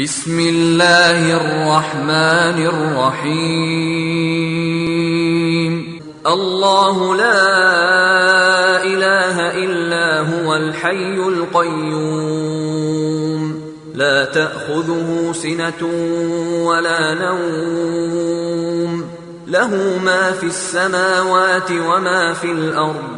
بسم الله الرحمن الرحيم. الله لا إله إلا هو الحي القيوم. لا تأخذه سنة ولا نوم. له ما في السماوات وما في الأرض.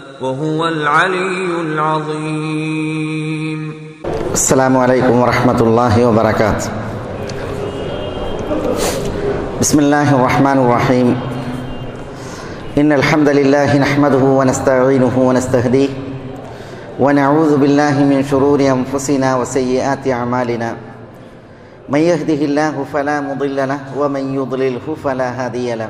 وهو العلي العظيم. السلام عليكم ورحمة الله وبركاته. بسم الله الرحمن الرحيم. إن الحمد لله نحمده ونستعينه ونستهديه ونعوذ بالله من شرور أنفسنا وسيئات أعمالنا. من يهده الله فلا مضل له ومن يضلله فلا هادي له.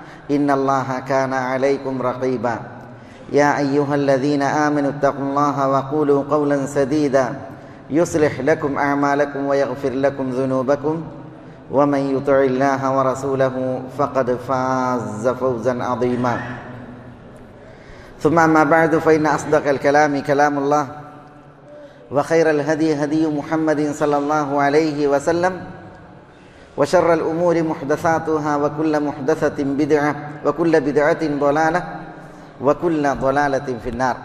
إن الله كان عليكم رقيبا. يا أيها الذين آمنوا اتقوا الله وقولوا قولا سديدا. يصلح لكم أعمالكم ويغفر لكم ذنوبكم. ومن يطع الله ورسوله فقد فاز فوزا عظيما. ثم أما بعد فإن أصدق الكلام كلام الله وخير الهدي هدي محمد صلى الله عليه وسلم. وشر الأمور محدثاتها وكل محدثة بدعة وكل بدعة ضلالة وكل ضلالة في النار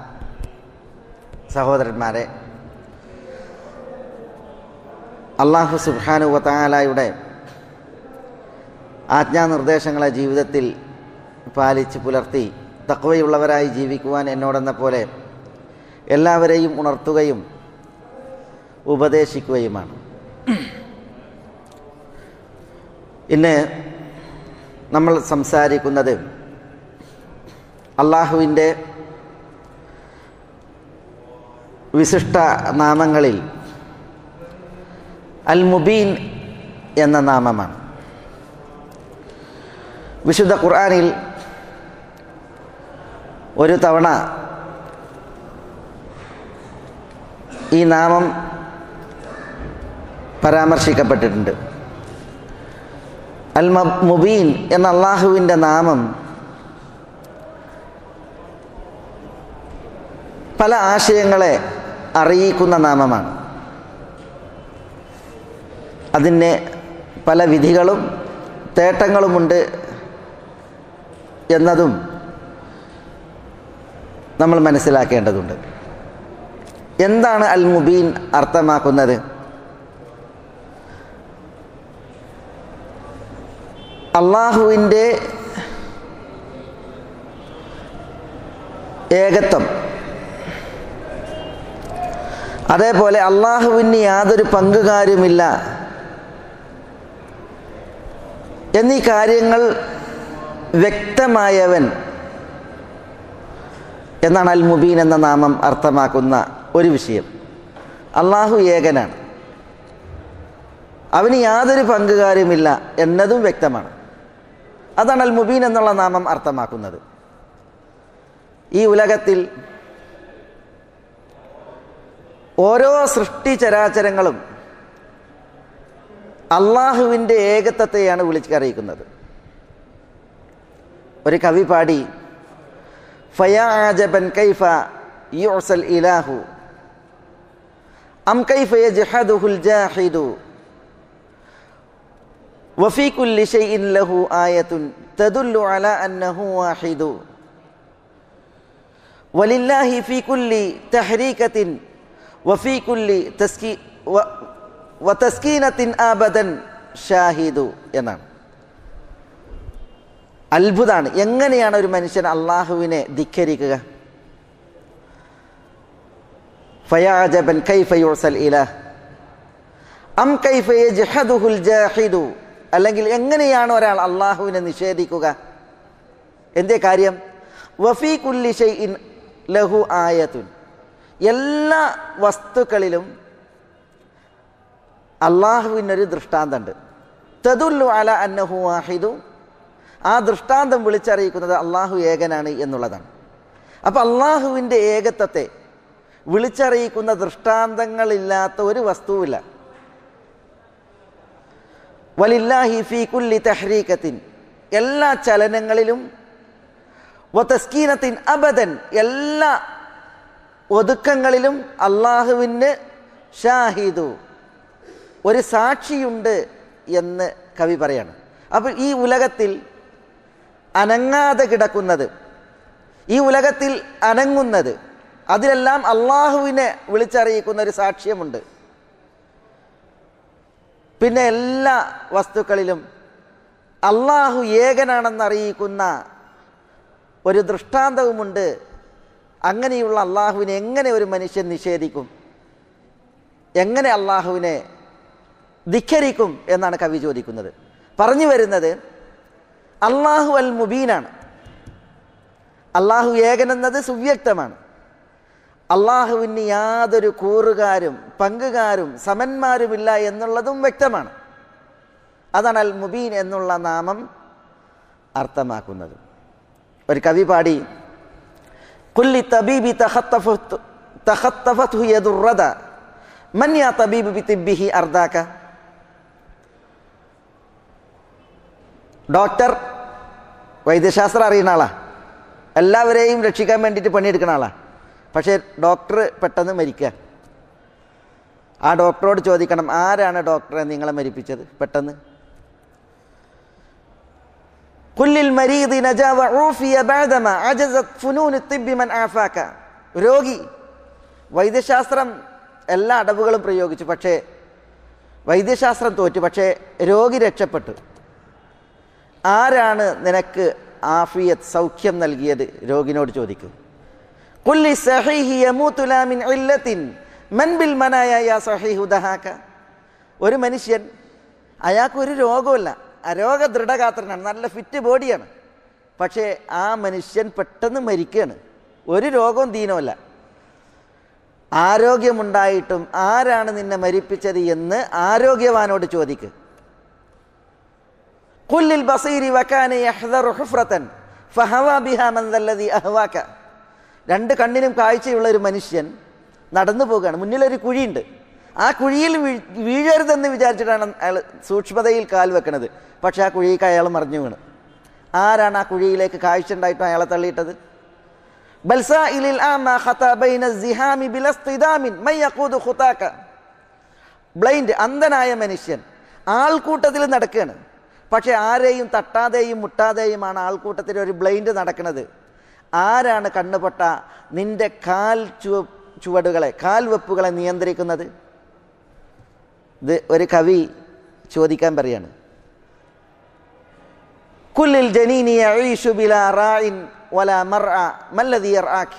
സഹോദരന്മാരെ അള്ളാഹു സുബാനു വത്താലായുടെ ആജ്ഞാനിർദ്ദേശങ്ങളെ ജീവിതത്തിൽ പാലിച്ച് പുലർത്തി തക്വയുള്ളവരായി ജീവിക്കുവാൻ എന്നോടെന്ന പോലെ എല്ലാവരെയും ഉണർത്തുകയും ഉപദേശിക്കുകയുമാണ് ഇന്ന് നമ്മൾ സംസാരിക്കുന്നത് അള്ളാഹുവിന്റെ വിശിഷ്ട നാമങ്ങളിൽ അൽ മുബീൻ എന്ന നാമമാണ്. വിശുദ്ധ ഖുർആാനിൽ ഒരു തവണ ഈ നാമം പരാമർശിക്കപ്പെട്ടിട്ടുണ്ട്. അൽ മുബീൻ എന്ന അള്ളാഹുവിന്റെ നാമം. പല ആശയങ്ങളെ അറിയിക്കുന്ന നാമമാണ്. അതിന് പല വിധികളും തേട്ടങ്ങളുമുണ്ട് എന്നതും നമ്മൾ മനസ്സിലാക്കേണ്ടതുണ്ട്. എന്താണ് അൽ മുബീൻ അർത്ഥമാക്കുന്നത്? അള്ളാഹുവിന്റെ ഏകത്വം. അതേപോലെ അള്ളാഹുവിന് യാതൊരു പങ്കുകാരുമില്ല. എന്നീ കാര്യങ്ങൾ വ്യക്തമായവൻ എന്നാണ് അൽ മുബീൻ എന്ന നാമം അർത്ഥമാക്കുന്ന ഒരു വിഷയം. അള്ളാഹു ഏകനാണ്. അവന് യാതൊരു പങ്കുകാരുമില്ല എന്നതും വ്യക്തമാണ്. അതാണ് അൽ മുബീൻ എന്നുള്ള നാമം അർത്ഥമാക്കുന്നത്. ഈ ഉലകത്തിൽ ഓരോ സൃഷ്ടി ചരാചരങ്ങളും അള്ളാഹുവിന്റെ ഏകത്വത്തെയാണ് വിളിച്ചറിയിക്കുന്നത്. ഒരു കവി പാടി ഫയാജബൻ കൈഫ യുസൽ ഇലാഹു അം കൈഫ ജഹദുഹുൽ ജാഹിദു وفي كل شيء له آية تدل على أنه واحد ولله في كل تحريكة وفي كل تسكي و وتسكينة أبدا ഷാഹിദു എന്നാണ് അത്ഭുതമാണ് എങ്ങനെയാണ് ഒരു മനുഷ്യൻ അള്ളാഹുവിനെ ധിക്കരിക്കുക ഫയാജബൻ കൈഫ യുർസൽ ഇലാഹ് അം കൈഫ യജ്ഹദുഹുൽ ജാഹിദു അല്ലെങ്കിൽ എങ്ങനെയാണ് ഒരാൾ അള്ളാഹുവിനെ നിഷേധിക്കുക? എന്തേ കാര്യം? വഫീ കുല്ലി ഷൈഇൻ ലഹു ആയത്തുൻ. എല്ലാ വസ്തുക്കളിലും അള്ളാഹുവിനൊരു ദൃഷ്ടാന്തമുണ്ട് തദുല്ലു അല അന്നഹു വാഹിദു. ആ ദൃഷ്ടാന്തം വിളിച്ചറിയിക്കുന്നത് അള്ളാഹു ഏകനാണ് എന്നുള്ളതാണ്. അപ്പം അള്ളാഹുവിന്റെ ഏകത്വത്തെ വിളിച്ചറിയിക്കുന്ന ദൃഷ്ടാന്തങ്ങളില്ലാത്ത ഒരു വസ്തുവില്ല. വലില്ലാഹി ഫി കുല്ലി തഹ്രീക്കത്തിൻ എല്ലാ ചലനങ്ങളിലും തസ്കീനത്തിൻ അബദൻ. എല്ലാ ഒതുക്കങ്ങളിലും അള്ളാഹുവിന് ഷാഹിദു. ഒരു സാക്ഷിയുണ്ട് എന്ന് കവി പറയാണ്. അപ്പോൾ ഈ ഉലകത്തിൽ അനങ്ങാതെ കിടക്കുന്നത് ഈ ഉലകത്തിൽ അനങ്ങുന്നത് അതിലെല്ലാം അള്ളാഹുവിനെ വിളിച്ചറിയിക്കുന്ന ഒരു സാക്ഷ്യമുണ്ട്. പിന്നെ എല്ലാ വസ്തുക്കളിലും അള്ളാഹു ഏകനാണെന്നറിയിക്കുന്ന ഒരു ദൃഷ്ടാന്തവുമുണ്ട്. അങ്ങനെയുള്ള അള്ളാഹുവിനെ എങ്ങനെ ഒരു മനുഷ്യൻ നിഷേധിക്കും? എങ്ങനെ അള്ളാഹുവിനെ ധിഖരിക്കും എന്നാണ് കവി ചോദിക്കുന്നത്. പറഞ്ഞു വരുന്നത് അള്ളാഹു അൽ മുബീനാണ് അള്ളാഹു ഏകനെന്നത് സുവ്യക്തമാണ്. അള്ളാഹുവിന് യാതൊരു കൂറുകാരും പങ്കുകാരും സമന്മാരുമില്ല എന്നുള്ളതും വ്യക്തമാണ്. അതാണ് അൽ മുബീൻ എന്നുള്ള നാമം അർത്ഥമാക്കുന്നത്. ഒരു കവി പാടി കുല്ലി തബീബി തഹത്തഫത്തു യദുറദ മൻ യാ തബീബ് ബി അർദാക്ക അർദാക? ഡോക്ടർ വൈദ്യശാസ്ത്രം അറിയുന്ന ആളാ. എല്ലാവരെയും രക്ഷിക്കാൻ വേണ്ടിയിട്ട് പണിയെടുക്കുന്ന ആളാ. പക്ഷേ ഡോക്ടർ പെട്ടെന്ന് മരിക്കുക. ആ ഡോക്ടറോട് ചോദിക്കണം ആരാണ് ഡോക്ടറെ നിങ്ങളെ മരിപ്പിച്ചത്? പെട്ടെന്ന്. മരീദി അജസത് മൻ രോഗി വൈദ്യശാസ്ത്രം എല്ലാ അടവുകളും പ്രയോഗിച്ചു പക്ഷേ വൈദ്യശാസ്ത്രം തോറ്റു പക്ഷേ രോഗി രക്ഷപ്പെട്ടു. ആരാണ് നിനക്ക് ആഫിയത്ത് സൗഖ്യം നൽകിയത്? രോഗിനോട് ചോദിക്കും. കുല്ലി സഹീഹി യമൂതുല മിൻ ഇല്ലത്തിൻ. മൻ ബിൽ മനായ യാ സഹീഹു ദഹാക. ഒരു മനുഷ്യൻ അയാൾക്ക് ഒരു രോഗമില്ല അരോഗ ദൃഢഗാത്രനാണ്. നല്ല ഫിറ്റ് ബോഡിയാണ്. പക്ഷേ ആ മനുഷ്യൻ പെട്ടെന്ന് മരിക്കുകയാണ് ഒരു രോഗവും ദീനമല്ല ആരോഗ്യമുണ്ടായിട്ടും ആരാണ് നിന്നെ മരിപ്പിച്ചത് എന്ന് ആരോഗ്യവാനോട് ചോദിക്ക്. കുല്ലിൽ ബസീരി വക്കാനെ ഫഹവാ ബിഹാ മൻ ദല്ലദി അഹ്വാക. രണ്ട് കണ്ണിനും കാഴ്ചയുള്ള ഒരു മനുഷ്യൻ നടന്നു പോകുകയാണ് മുന്നിലൊരു കുഴിയുണ്ട്. ആ കുഴിയിൽ വീഴ് വീഴരുതെന്ന് വിചാരിച്ചിട്ടാണ് അയാൾ സൂക്ഷ്മതയിൽ കാൽ വെക്കണത്. പക്ഷെ ആ കുഴിക്ക് അയാൾ മറിഞ്ഞു വീണ്. ആരാണ് ആ കുഴിയിലേക്ക് കാഴ്ച ഉണ്ടായിട്ടും അയാളെ തള്ളിയിട്ടത്? ബ്ലൈൻഡ് അന്ധനായ മനുഷ്യൻ. ആൾക്കൂട്ടത്തിൽ നടക്കുകയാണ്. പക്ഷെ ആരെയും തട്ടാതെയും മുട്ടാതെയുമാണ് ആൾക്കൂട്ടത്തിൽ ഒരു ബ്ലൈൻഡ് നടക്കുന്നത് ആരാണ് കണ്ണുപൊട്ട നിന്റെ കാൽ ചുവ ചുവടുകളെ കാൽവെപ്പുകളെ നിയന്ത്രിക്കുന്നത്? ഇത് ഒരു കവി ചോദിക്കാൻ പറയാണ്. കുല്ലിൽ ജനീനി യഈഷു ബിലാ റാഇൻ വലാ മർഅ മല്ലതിയർ യർആക്.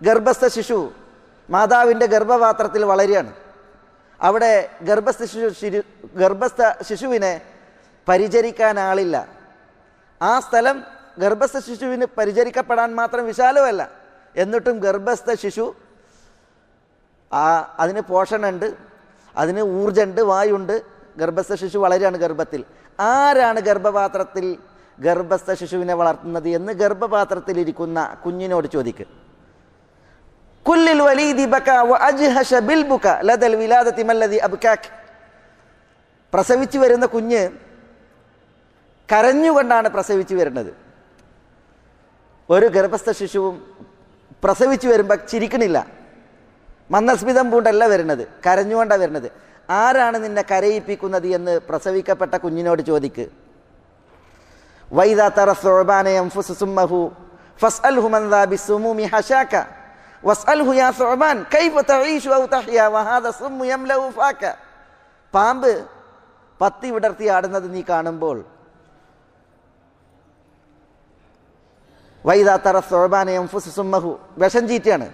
ഗർഭസ്ഥ ശിശു മാതാവിന്റെ ഗർഭപാത്രത്തിൽ വളരുകയാണ്. അവിടെ ഗർഭസ്ഥ ശിശു ഗർഭസ്ഥ ശിശുവിനെ പരിചരിക്കാൻ ആളില്ല. ആ സ്ഥലം ഗർഭസ്ഥ ശിശുവിന് പരിചരിക്കപ്പെടാൻ മാത്രം വിശാലമല്ല. എന്നിട്ടും ഗർഭസ്ഥ ശിശു ആ അതിന് പോഷണമുണ്ട് അതിന് ഊർജമുണ്ട് വായുണ്ട്. ഗർഭസ്ഥ ശിശു വളരെയാണ് ഗർഭത്തിൽ. ആരാണ് ഗർഭപാത്രത്തിൽ ഗർഭസ്ഥ ശിശുവിനെ വളർത്തുന്നത് എന്ന് ഗർഭപാത്രത്തിൽ ഇരിക്കുന്ന കുഞ്ഞിനോട് ചോദിക്കുക കുല്ലിൽ പ്രസവിച്ചു വരുന്ന കുഞ്ഞ് കരഞ്ഞുകൊണ്ടാണ് പ്രസവിച്ചു വരുന്നത്. ഒരു ഗർഭസ്ഥ ശിശുവും പ്രസവിച്ചു വരുമ്പോൾ ചിരിക്കണില്ല. മന്ദസ്മിതം പൂണ്ടല്ല വരുന്നത്. കരഞ്ഞുകൊണ്ടാണ് വരുന്നത്. ആരാണ് നിന്നെ കരയിപ്പിക്കുന്നത് എന്ന് പ്രസവിക്കപ്പെട്ട കുഞ്ഞിനോട് ചോദിക്ക്. വസ്അൽഹു കൈഫ ഔ പാമ്പ് പത്തി വിടർത്തി ആടുന്നത് നീ കാണുമ്പോൾ വൈദാത്തറ സോബാനയം ഫുസുമഹു വിഷം ചീറ്റയാണ്.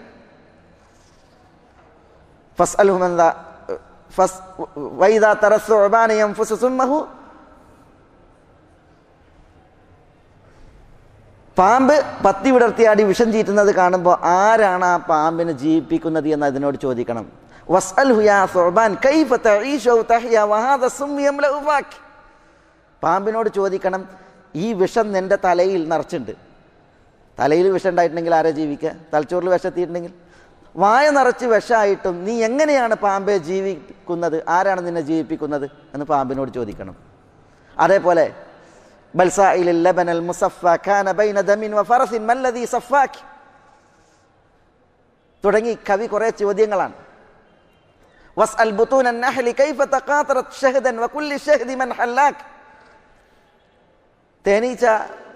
ഫസ് അൽഹുമന്ത ഫസ് വൈദാത്തറ സോബാനയം ഫുസുമഹു പാമ്പ് പത്തി വിടർത്തിയാടി വിഷം ചീറ്റുന്നത് കാണുമ്പോൾ ആരാണ് ആ പാമ്പിനെ ജീവിപ്പിക്കുന്നത് എന്ന് അതിനോട് ചോദിക്കണം. പാമ്പിനോട് ചോദിക്കണം ഈ വിഷം നിന്റെ തലയിൽ നിറച്ചുണ്ട് തലയിൽ വിഷം ഉണ്ടായിട്ടുണ്ടെങ്കിൽ ആരാ ജീവിക്കുക? തലച്ചോറിൽ വിഷത്തിയിട്ടുണ്ടെങ്കിൽ വായ നിറച്ച് വിഷമായിട്ടും നീ എങ്ങനെയാണ് പാമ്പെ ജീവിക്കുന്നത്? ആരാണ് നിന്നെ ജീവിപ്പിക്കുന്നത്? എന്ന് പാമ്പിനോട് ചോദിക്കണം. അതേപോലെ തുടങ്ങി കവി കുറേ ചോദ്യങ്ങളാണ്. തേനീച്ച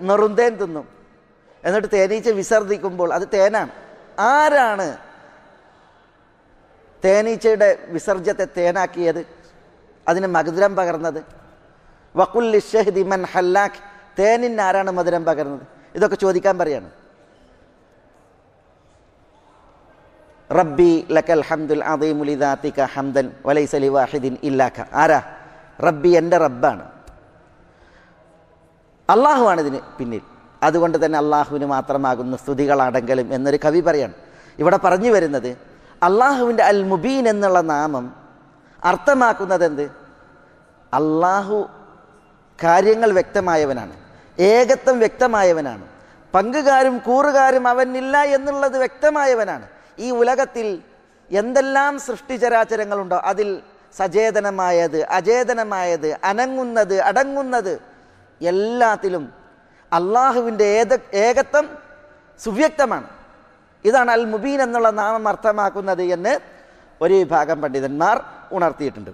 നെറുന്തേൻ തിന്നും. എന്നിട്ട് തേനീച്ച വിസർജിക്കുമ്പോൾ അത് തേനാണ്. ആരാണ് തേനീച്ചയുടെ വിസർജ്യത്തെ തേനാക്കിയത്? അതിന് മധുരം പകർന്നത്? വക്കുല്ലി ഷഹദി മൻ ഹല്ലാഖ്. തേനിന് ആരാണ് മധുരം പകർന്നത്? ഇതൊക്കെ ചോദിക്കാൻ പറയാണ്. റബ്ബി ലക്കൽ ഹംദുൽ അദീമുലിദാത്തിക ഹംദൻ വലൈസലി വാഹിദിൻ ഇല്ലാക്ക. ആരാ? റബ്ബി എന്റെ റബ്ബാണ്. അള്ളാഹുവാണ് ഇതിന് പിന്നിൽ. അതുകൊണ്ട് തന്നെ അള്ളാഹുവിന് മാത്രമാകുന്ന സ്തുതികളടങ്കലും എന്നൊരു കവി പറയാണ്. ഇവിടെ പറഞ്ഞു വരുന്നത് അള്ളാഹുവിന്റെ അൽ മുബീൻ എന്നുള്ള നാമം അർത്ഥമാക്കുന്നത് എന്ത് അള്ളാഹു കാര്യങ്ങൾ വ്യക്തമായവനാണ് ഏകത്വം വ്യക്തമായവനാണ് പങ്കുകാരും കൂറുകാരും അവനില്ല എന്നുള്ളത് വ്യക്തമായവനാണ്. ഈ ഉലകത്തിൽ എന്തെല്ലാം സൃഷ്ടിചരാചരങ്ങളുണ്ടോ അതിൽ സചേതനമായത് അചേതനമായത് അനങ്ങുന്നത് അടങ്ങുന്നത് എല്ലാത്തിലും അള്ളാഹുവിന്റെ ഏത ഏകത്വം സുവ്യക്തമാണ്. ഇതാണ് അൽ മുബീൻ എന്നുള്ള നാമം അർത്ഥമാക്കുന്നത് എന്ന് ഒരു വിഭാഗം പണ്ഡിതന്മാർ ഉണർത്തിയിട്ടുണ്ട്.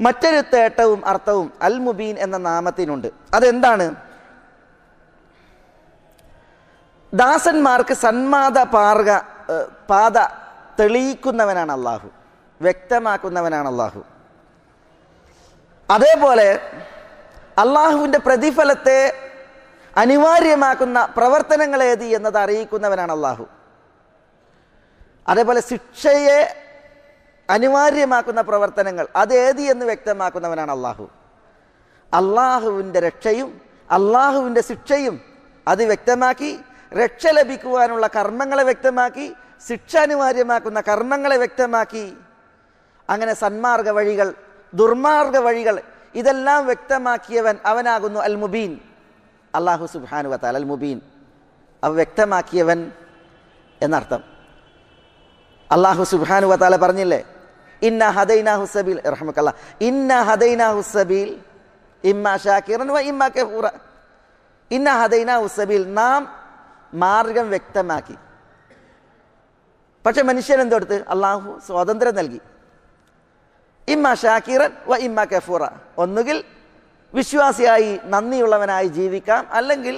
മറ്റൊരു തേട്ടവും അർത്ഥവും അൽ മുബീൻ എന്ന നാമത്തിനുണ്ട്. അതെന്താണ്? ദാസന്മാർക്ക് സന്മാത ഏഹ്, പാത തെളിയിക്കുന്നവനാണ് അള്ളാഹു. വ്യക്തമാക്കുന്നവനാണ് അള്ളാഹു. അതേപോലെ അള്ളാഹുവിന്റെ പ്രതിഫലത്തെ അനിവാര്യമാക്കുന്ന പ്രവർത്തനങ്ങൾ ഏത് എന്നത് അറിയിക്കുന്നവനാണ് അള്ളാഹു. അതേപോലെ ശിക്ഷയെ അനിവാര്യമാക്കുന്ന പ്രവർത്തനങ്ങൾ അതേത് എന്ന് വ്യക്തമാക്കുന്നവനാണ് അള്ളാഹു. അള്ളാഹുവിന്റെ രക്ഷയും അള്ളാഹുവിന്റെ ശിക്ഷയും അത് വ്യക്തമാക്കി രക്ഷ ലഭിക്കുവാനുള്ള കർമ്മങ്ങളെ വ്യക്തമാക്കി ശിക്ഷ അനിവാര്യമാക്കുന്ന കർമ്മങ്ങളെ വ്യക്തമാക്കി അങ്ങനെ സന്മാർഗ വഴികൾ ദുർമാർഗ വഴികൾ ഇതെല്ലാം വ്യക്തമാക്കിയവൻ അവനാകുന്നു അൽ മുബീൻ അള്ളാഹു സുബാനു അൽ മുബീൻ അവ വ്യക്തമാക്കിയവൻ എന്നർത്ഥം. അള്ളാഹു സുബാനു വത്താല പറഞ്ഞില്ലേ? ഇന്ന ഹദൈന ഹുസബീൽ റഹ്മക്കല്ല ഇന്ന ഹദൈന ഹുസബീൽ ഇമ്മ ഷാക്കിറൻ വ ഇമ്മ കെഹൂറ ഇന്ന ഹദൈന ഹുസബീൽ നാം മാർഗം വ്യക്തമാക്കി. പക്ഷെ മനുഷ്യൻ എന്തെടുത്ത് അള്ളാഹു സ്വാതന്ത്ര്യം നൽകി. ഇമ്മ ഷാക്കിറൻ വ ഇമ്മ കെഫൂറ ഒന്നുകിൽ വിശ്വാസിയായി നന്ദിയുള്ളവനായി ജീവിക്കാം അല്ലെങ്കിൽ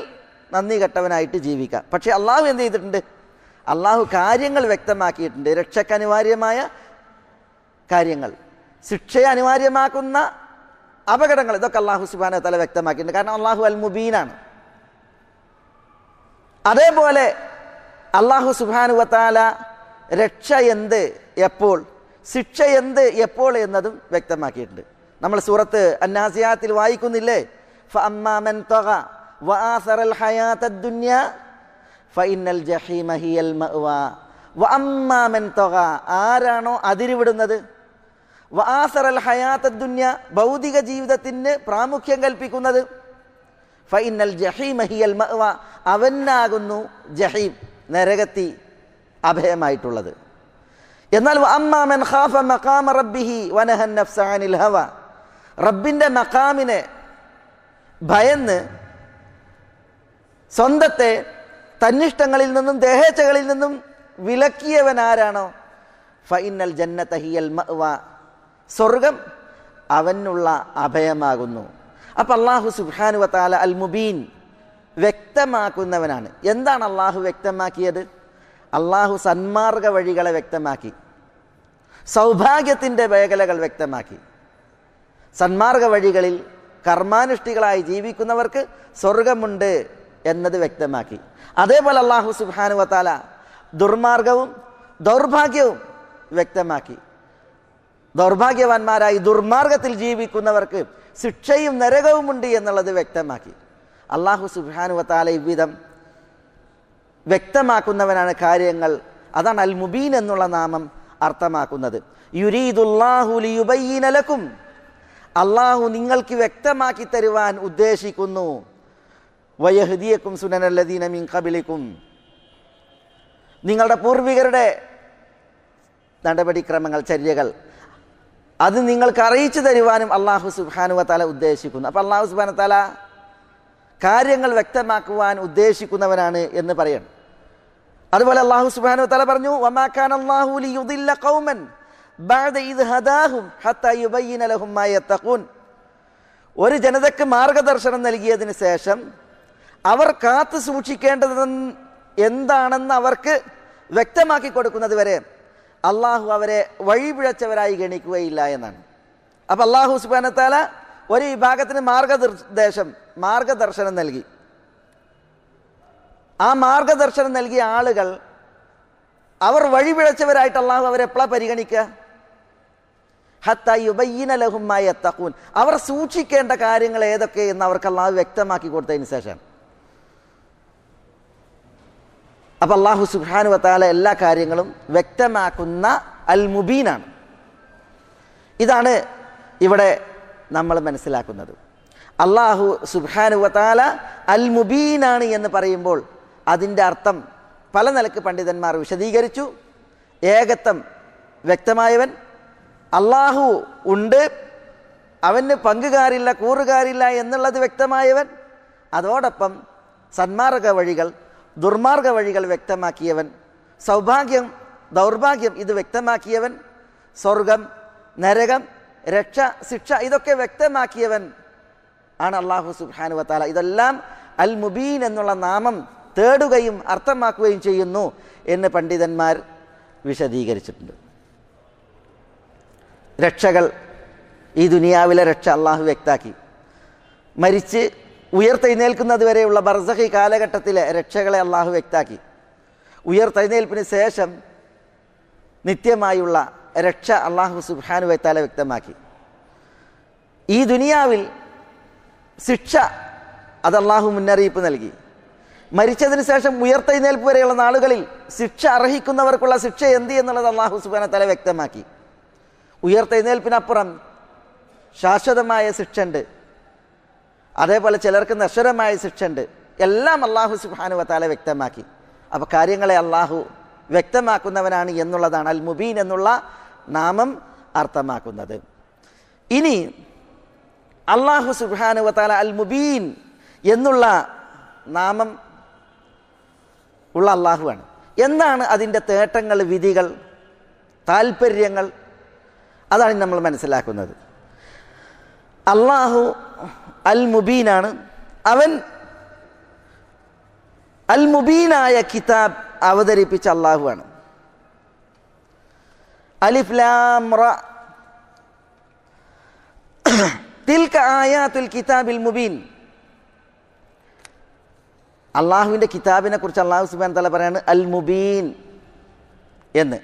നന്ദി കെട്ടവനായിട്ട് ജീവിക്കാം. പക്ഷേ അള്ളാഹു എന്ത് ചെയ്തിട്ടുണ്ട്? അള്ളാഹു കാര്യങ്ങൾ വ്യക്തമാക്കിയിട്ടുണ്ട്. രക്ഷയ്ക്ക് അനിവാര്യമായ കാര്യങ്ങൾ ശിക്ഷയെ അനിവാര്യമാക്കുന്ന അപകടങ്ങൾ ഇതൊക്കെ അള്ളാഹു സുബാന തല വ്യക്തമാക്കിയിട്ടുണ്ട്. കാരണം അള്ളാഹു അൽ മുബീനാണ് അതേപോലെ അള്ളാഹു സുബാനു വത്താല രക്ഷ എന്ത് എപ്പോൾ ശിക്ഷ എന്ത് എപ്പോൾ എന്നതും വ്യക്തമാക്കിയിട്ടുണ്ട്. നമ്മൾ സൂറത്ത് അന്നാസിയാത്തിൽ വായിക്കുന്നില്ലേ? ആരാണോ അതിരിവിടുന്നത്? വആസറൽ ഭൗതിക ജീവിതത്തിന് പ്രാമുഖ്യം കൽപ്പിക്കുന്നത്? ഫൈനൽ ജഹീമഹിയൽ മഹ്വ അവനാകുന്നു ജഹീം നരകത്തി അഭയമായിട്ടുള്ളത്. എന്നാൽ ഖാഫ മഖാമ റബ്ബിഹി അനിൽ ഹവ. റബ്ബിന്റെ മക്കാമിനെ ഭയന്ന് സ്വന്തത്തെ തന്നിഷ്ടങ്ങളിൽ നിന്നും ദേഹേച്ഛകളിൽ നിന്നും വിലക്കിയവൻ ആരാണോ ഫൈനൽ ജന്നത ഹിയൽ മഅവ. സ്വർഗം അവനുള്ള അഭയമാകുന്നു. അപ്പം അള്ളാഹു സുബാനു വത്താല അൽ മുബീൻ വ്യക്തമാക്കുന്നവനാണ്. എന്താണ് അള്ളാഹു വ്യക്തമാക്കിയത്? അള്ളാഹു സന്മാർഗ വഴികളെ വ്യക്തമാക്കി. സൗഭാഗ്യത്തിന്റെ മേഖലകൾ വ്യക്തമാക്കി. സന്മാർഗ വഴികളിൽ കർമാനുഷ്ഠികളായി ജീവിക്കുന്നവർക്ക് സ്വർഗമുണ്ട് എന്നത് വ്യക്തമാക്കി. അതേപോലെ അള്ളാഹു സുബാനു വത്താല ദുർമാർഗവും ദൗർഭാഗ്യവും വ്യക്തമാക്കി. ദൗർഭാഗ്യവാന്മാരായി ദുർമാർഗത്തിൽ ജീവിക്കുന്നവർക്ക് ശിക്ഷയും നരകവുമുണ്ട് എന്നുള്ളത് വ്യക്തമാക്കി. അള്ളാഹു സുബാനു വത്താല ഇவ்விധം വ്യക്തമാക്കുന്നവനാണ് കാര്യങ്ങൾ. അതാണ് അൽ മുബീൻ എന്നുള്ള നാമം അർത്ഥമാക്കുന്നത്. യുരീദുല്ലാഹു ലിയുബയ്യിനലക്കും അള്ളാഹു നിങ്ങൾക്ക് വ്യക്തമാക്കി തരുവാൻ ഉദ്ദേശിക്കുന്നു. വയഹദിയക്കും സുനനല്ലദീന മിൻ കബിലിക്കും നിങ്ങളുടെ പൂർവികരുടെ നടപടിക്രമങ്ങൾ ചര്യകൾ അത് നിങ്ങൾക്ക് അറിയിച്ചു തരുവാനും അള്ളാഹു സുബാനുവ തല ഉദ്ദേശിക്കുന്നു. അപ്പം അള്ളാഹു സുബാന തല കാര്യങ്ങൾ വ്യക്തമാക്കുവാൻ ഉദ്ദേശിക്കുന്നവനാണ് എന്ന് പറയണം. അതുപോലെ അള്ളാഹു സുബാനു തല പറഞ്ഞു വമാക്കാൻ അള്ളാഹു ഒരു ജനതയ്ക്ക് മാർഗദർശനം നൽകിയതിന് ശേഷം അവർ കാത്തു സൂക്ഷിക്കേണ്ടത് എന്താണെന്ന് അവർക്ക് വ്യക്തമാക്കി കൊടുക്കുന്നത് വരെ അള്ളാഹു അവരെ വഴിപിഴച്ചവരായി ഗണിക്കുകയില്ല എന്നാണ്. അപ്പം അള്ളാഹു സുബാനത്താല ഒരു വിഭാഗത്തിന് മാർഗനിർദ്ദേശം മാർഗദർശനം നൽകി. ആ മാർഗദർശനം നൽകിയ ആളുകൾ അവർ വഴിപിഴച്ചവരായിട്ട് അള്ളാഹു അവരെപ്പോഴാണ് പരിഗണിക്കുക ഹത്തയുബയ്യന ലഹുമായ തക്കൂൻ അവർ സൂക്ഷിക്കേണ്ട കാര്യങ്ങൾ ഏതൊക്കെ എന്ന് അവർക്ക് അള്ളാഹു വ്യക്തമാക്കി കൊടുത്തതിന് ശേഷം. അപ്പം അള്ളാഹു സുഹാനു വത്താല എല്ലാ കാര്യങ്ങളും വ്യക്തമാക്കുന്ന അൽ മുബീനാണ് ഇതാണ് ഇവിടെ നമ്മൾ മനസ്സിലാക്കുന്നത്. അള്ളാഹു സുഹാനു വത്താല അൽ മുബീനാണ് എന്ന് പറയുമ്പോൾ അതിന്റെ അർത്ഥം പല നിലയ്ക്ക് പണ്ഡിതന്മാർ വിശദീകരിച്ചു. ഏകത്വം വ്യക്തമായവൻ അള്ളാഹു ഉണ്ട് അവന് പങ്കുകാരില്ല കൂറുകാരില്ല എന്നുള്ളത് വ്യക്തമായവൻ. അതോടൊപ്പം സന്മാർഗ വഴികൾ ദുർമാർഗ വഴികൾ വ്യക്തമാക്കിയവൻ. സൗഭാഗ്യം ദൗർഭാഗ്യം ഇത് വ്യക്തമാക്കിയവൻ. സ്വർഗം നരകം രക്ഷ ശിക്ഷ ഇതൊക്കെ വ്യക്തമാക്കിയവൻ ആണ് അള്ളാഹു സുബാനു വത്താല ഇതെല്ലാം അൽ മുബീൻ എന്നുള്ള നാമം തേടുകയും അർത്ഥമാക്കുകയും ചെയ്യുന്നു എന്ന് പണ്ഡിതന്മാർ വിശദീകരിച്ചിട്ടുണ്ട്. രക്ഷകൾ ഈ ദുനിയാവിലെ രക്ഷ അള്ളാഹു വ്യക്താക്കി മരിച്ച് ഉയർത്തെഴുന്നേൽക്കുന്നത് വരെയുള്ള ബർസഹി കാലഘട്ടത്തിലെ രക്ഷകളെ അള്ളാഹു വ്യക്താക്കി ഉയർത്തെഴുന്നേൽപ്പിന് ശേഷം നിത്യമായുള്ള രക്ഷ അള്ളാഹു സുബാനു വൈത്താല വ്യക്തമാക്കി. ഈ ദുനിയാവിൽ ശിക്ഷ അത് അള്ളാഹു മുന്നറിയിപ്പ് നൽകി. മരിച്ചതിന് ശേഷം ഉയർത്തെഴുന്നേൽപ്പ് വരെയുള്ള നാളുകളിൽ ശിക്ഷ അർഹിക്കുന്നവർക്കുള്ള ശിക്ഷ എന്ത് എന്നുള്ളത് അള്ളാഹു സുബാന തല വ്യക്തമാക്കി. ഉയർത്തെഴുന്നേൽപ്പിനപ്പുറം ശാശ്വതമായ ശിക്ഷ ഉണ്ട് അതേപോലെ ചിലർക്ക് നശ്വരമായ ശിക്ഷ ഉണ്ട് എല്ലാം അള്ളാഹു സുബാനു വത്താല വ്യക്തമാക്കി. അപ്പോൾ കാര്യങ്ങളെ അള്ളാഹു വ്യക്തമാക്കുന്നവനാണ് എന്നുള്ളതാണ് അൽ മുബീൻ എന്നുള്ള നാമം അർത്ഥമാക്കുന്നത്. ഇനി അള്ളാഹു സുബാനു വത്താല അൽ മുബീൻ എന്നുള്ള നാമം ഉള്ള അള്ളാഹുവാണ്. എന്താണ് അതിന്റെ തേട്ടങ്ങൾ വിധികൾ താല്പര്യങ്ങൾ അതാണ് നമ്മൾ മനസ്സിലാക്കുന്നത്. അള്ളാഹു അൽ മുബീനാണ് അവൻ അൽ മുബീനായ കിതാബ് അവതരിപ്പിച്ച അള്ളാഹുവാണ് അലിഫ്ലാം തിൽക ആയാത്തുൽ കിതാബിൽ മുബീൻ. അള്ളാഹുവിന്റെ കിതാബിനെ കുറിച്ച് അള്ളാഹു സുബാൻ തല പറയാണ് അൽ മുബീൻ എന്ന്.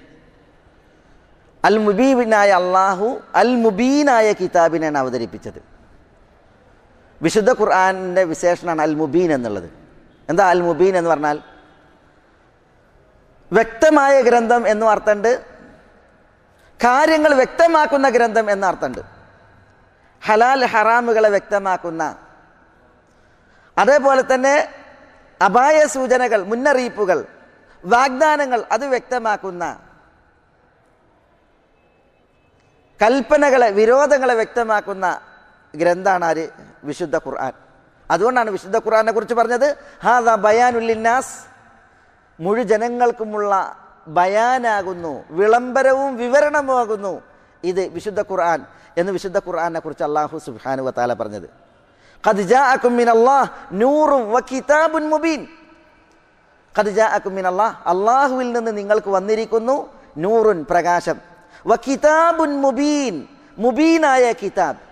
അൽ മുബീബിനായ അള്ളാഹു അൽ മുബീനായ കിതാബിനെയാണ് അവതരിപ്പിച്ചത്. വിശുദ്ധ ഖുർആാനിന്റെ വിശേഷണമാണ് അൽ മുബീൻ എന്നുള്ളത്. എന്താ അൽ മുബീൻ എന്ന് പറഞ്ഞാൽ? വ്യക്തമായ ഗ്രന്ഥം എന്ന് അർത്ഥമുണ്ട്. കാര്യങ്ങൾ വ്യക്തമാക്കുന്ന ഗ്രന്ഥം എന്ന അർത്ഥമുണ്ട്. ഹലാൽ ഹറാമുകളെ വ്യക്തമാക്കുന്ന. അതേപോലെ തന്നെ അപായ സൂചനകൾ മുന്നറിയിപ്പുകൾ വാഗ്ദാനങ്ങൾ അത് വ്യക്തമാക്കുന്ന. കൽപ്പനകളെ വിരോധങ്ങളെ വ്യക്തമാക്കുന്ന ഗ്രന്ഥാണ് ആര്? വിശുദ്ധ ഖുർആൻ. അതുകൊണ്ടാണ് വിശുദ്ധ ഖുർആനെ കുറിച്ച് പറഞ്ഞത് ഹാദ ബയാനുല്ലിന്നാസ് മുഴുജനങ്ങൾക്കുമുള്ള ബയാനാകുന്നു വിളംബരവും വിവരണമാകുന്നു ഇത് വിശുദ്ധ ഖുർആൻ എന്ന് വിശുദ്ധ ഖുർആനെ കുറിച്ച് അള്ളാഹു സുബാനു വത്താല പറഞ്ഞത്. മുബീൻ. അള്ളാഹുവിൽ നിന്ന് നിങ്ങൾക്ക് വന്നിരിക്കുന്നു നൂറുൻ പ്രകാശം. വ കിതാബുൻ മുബീൻ മുബീനായ കിതാബ്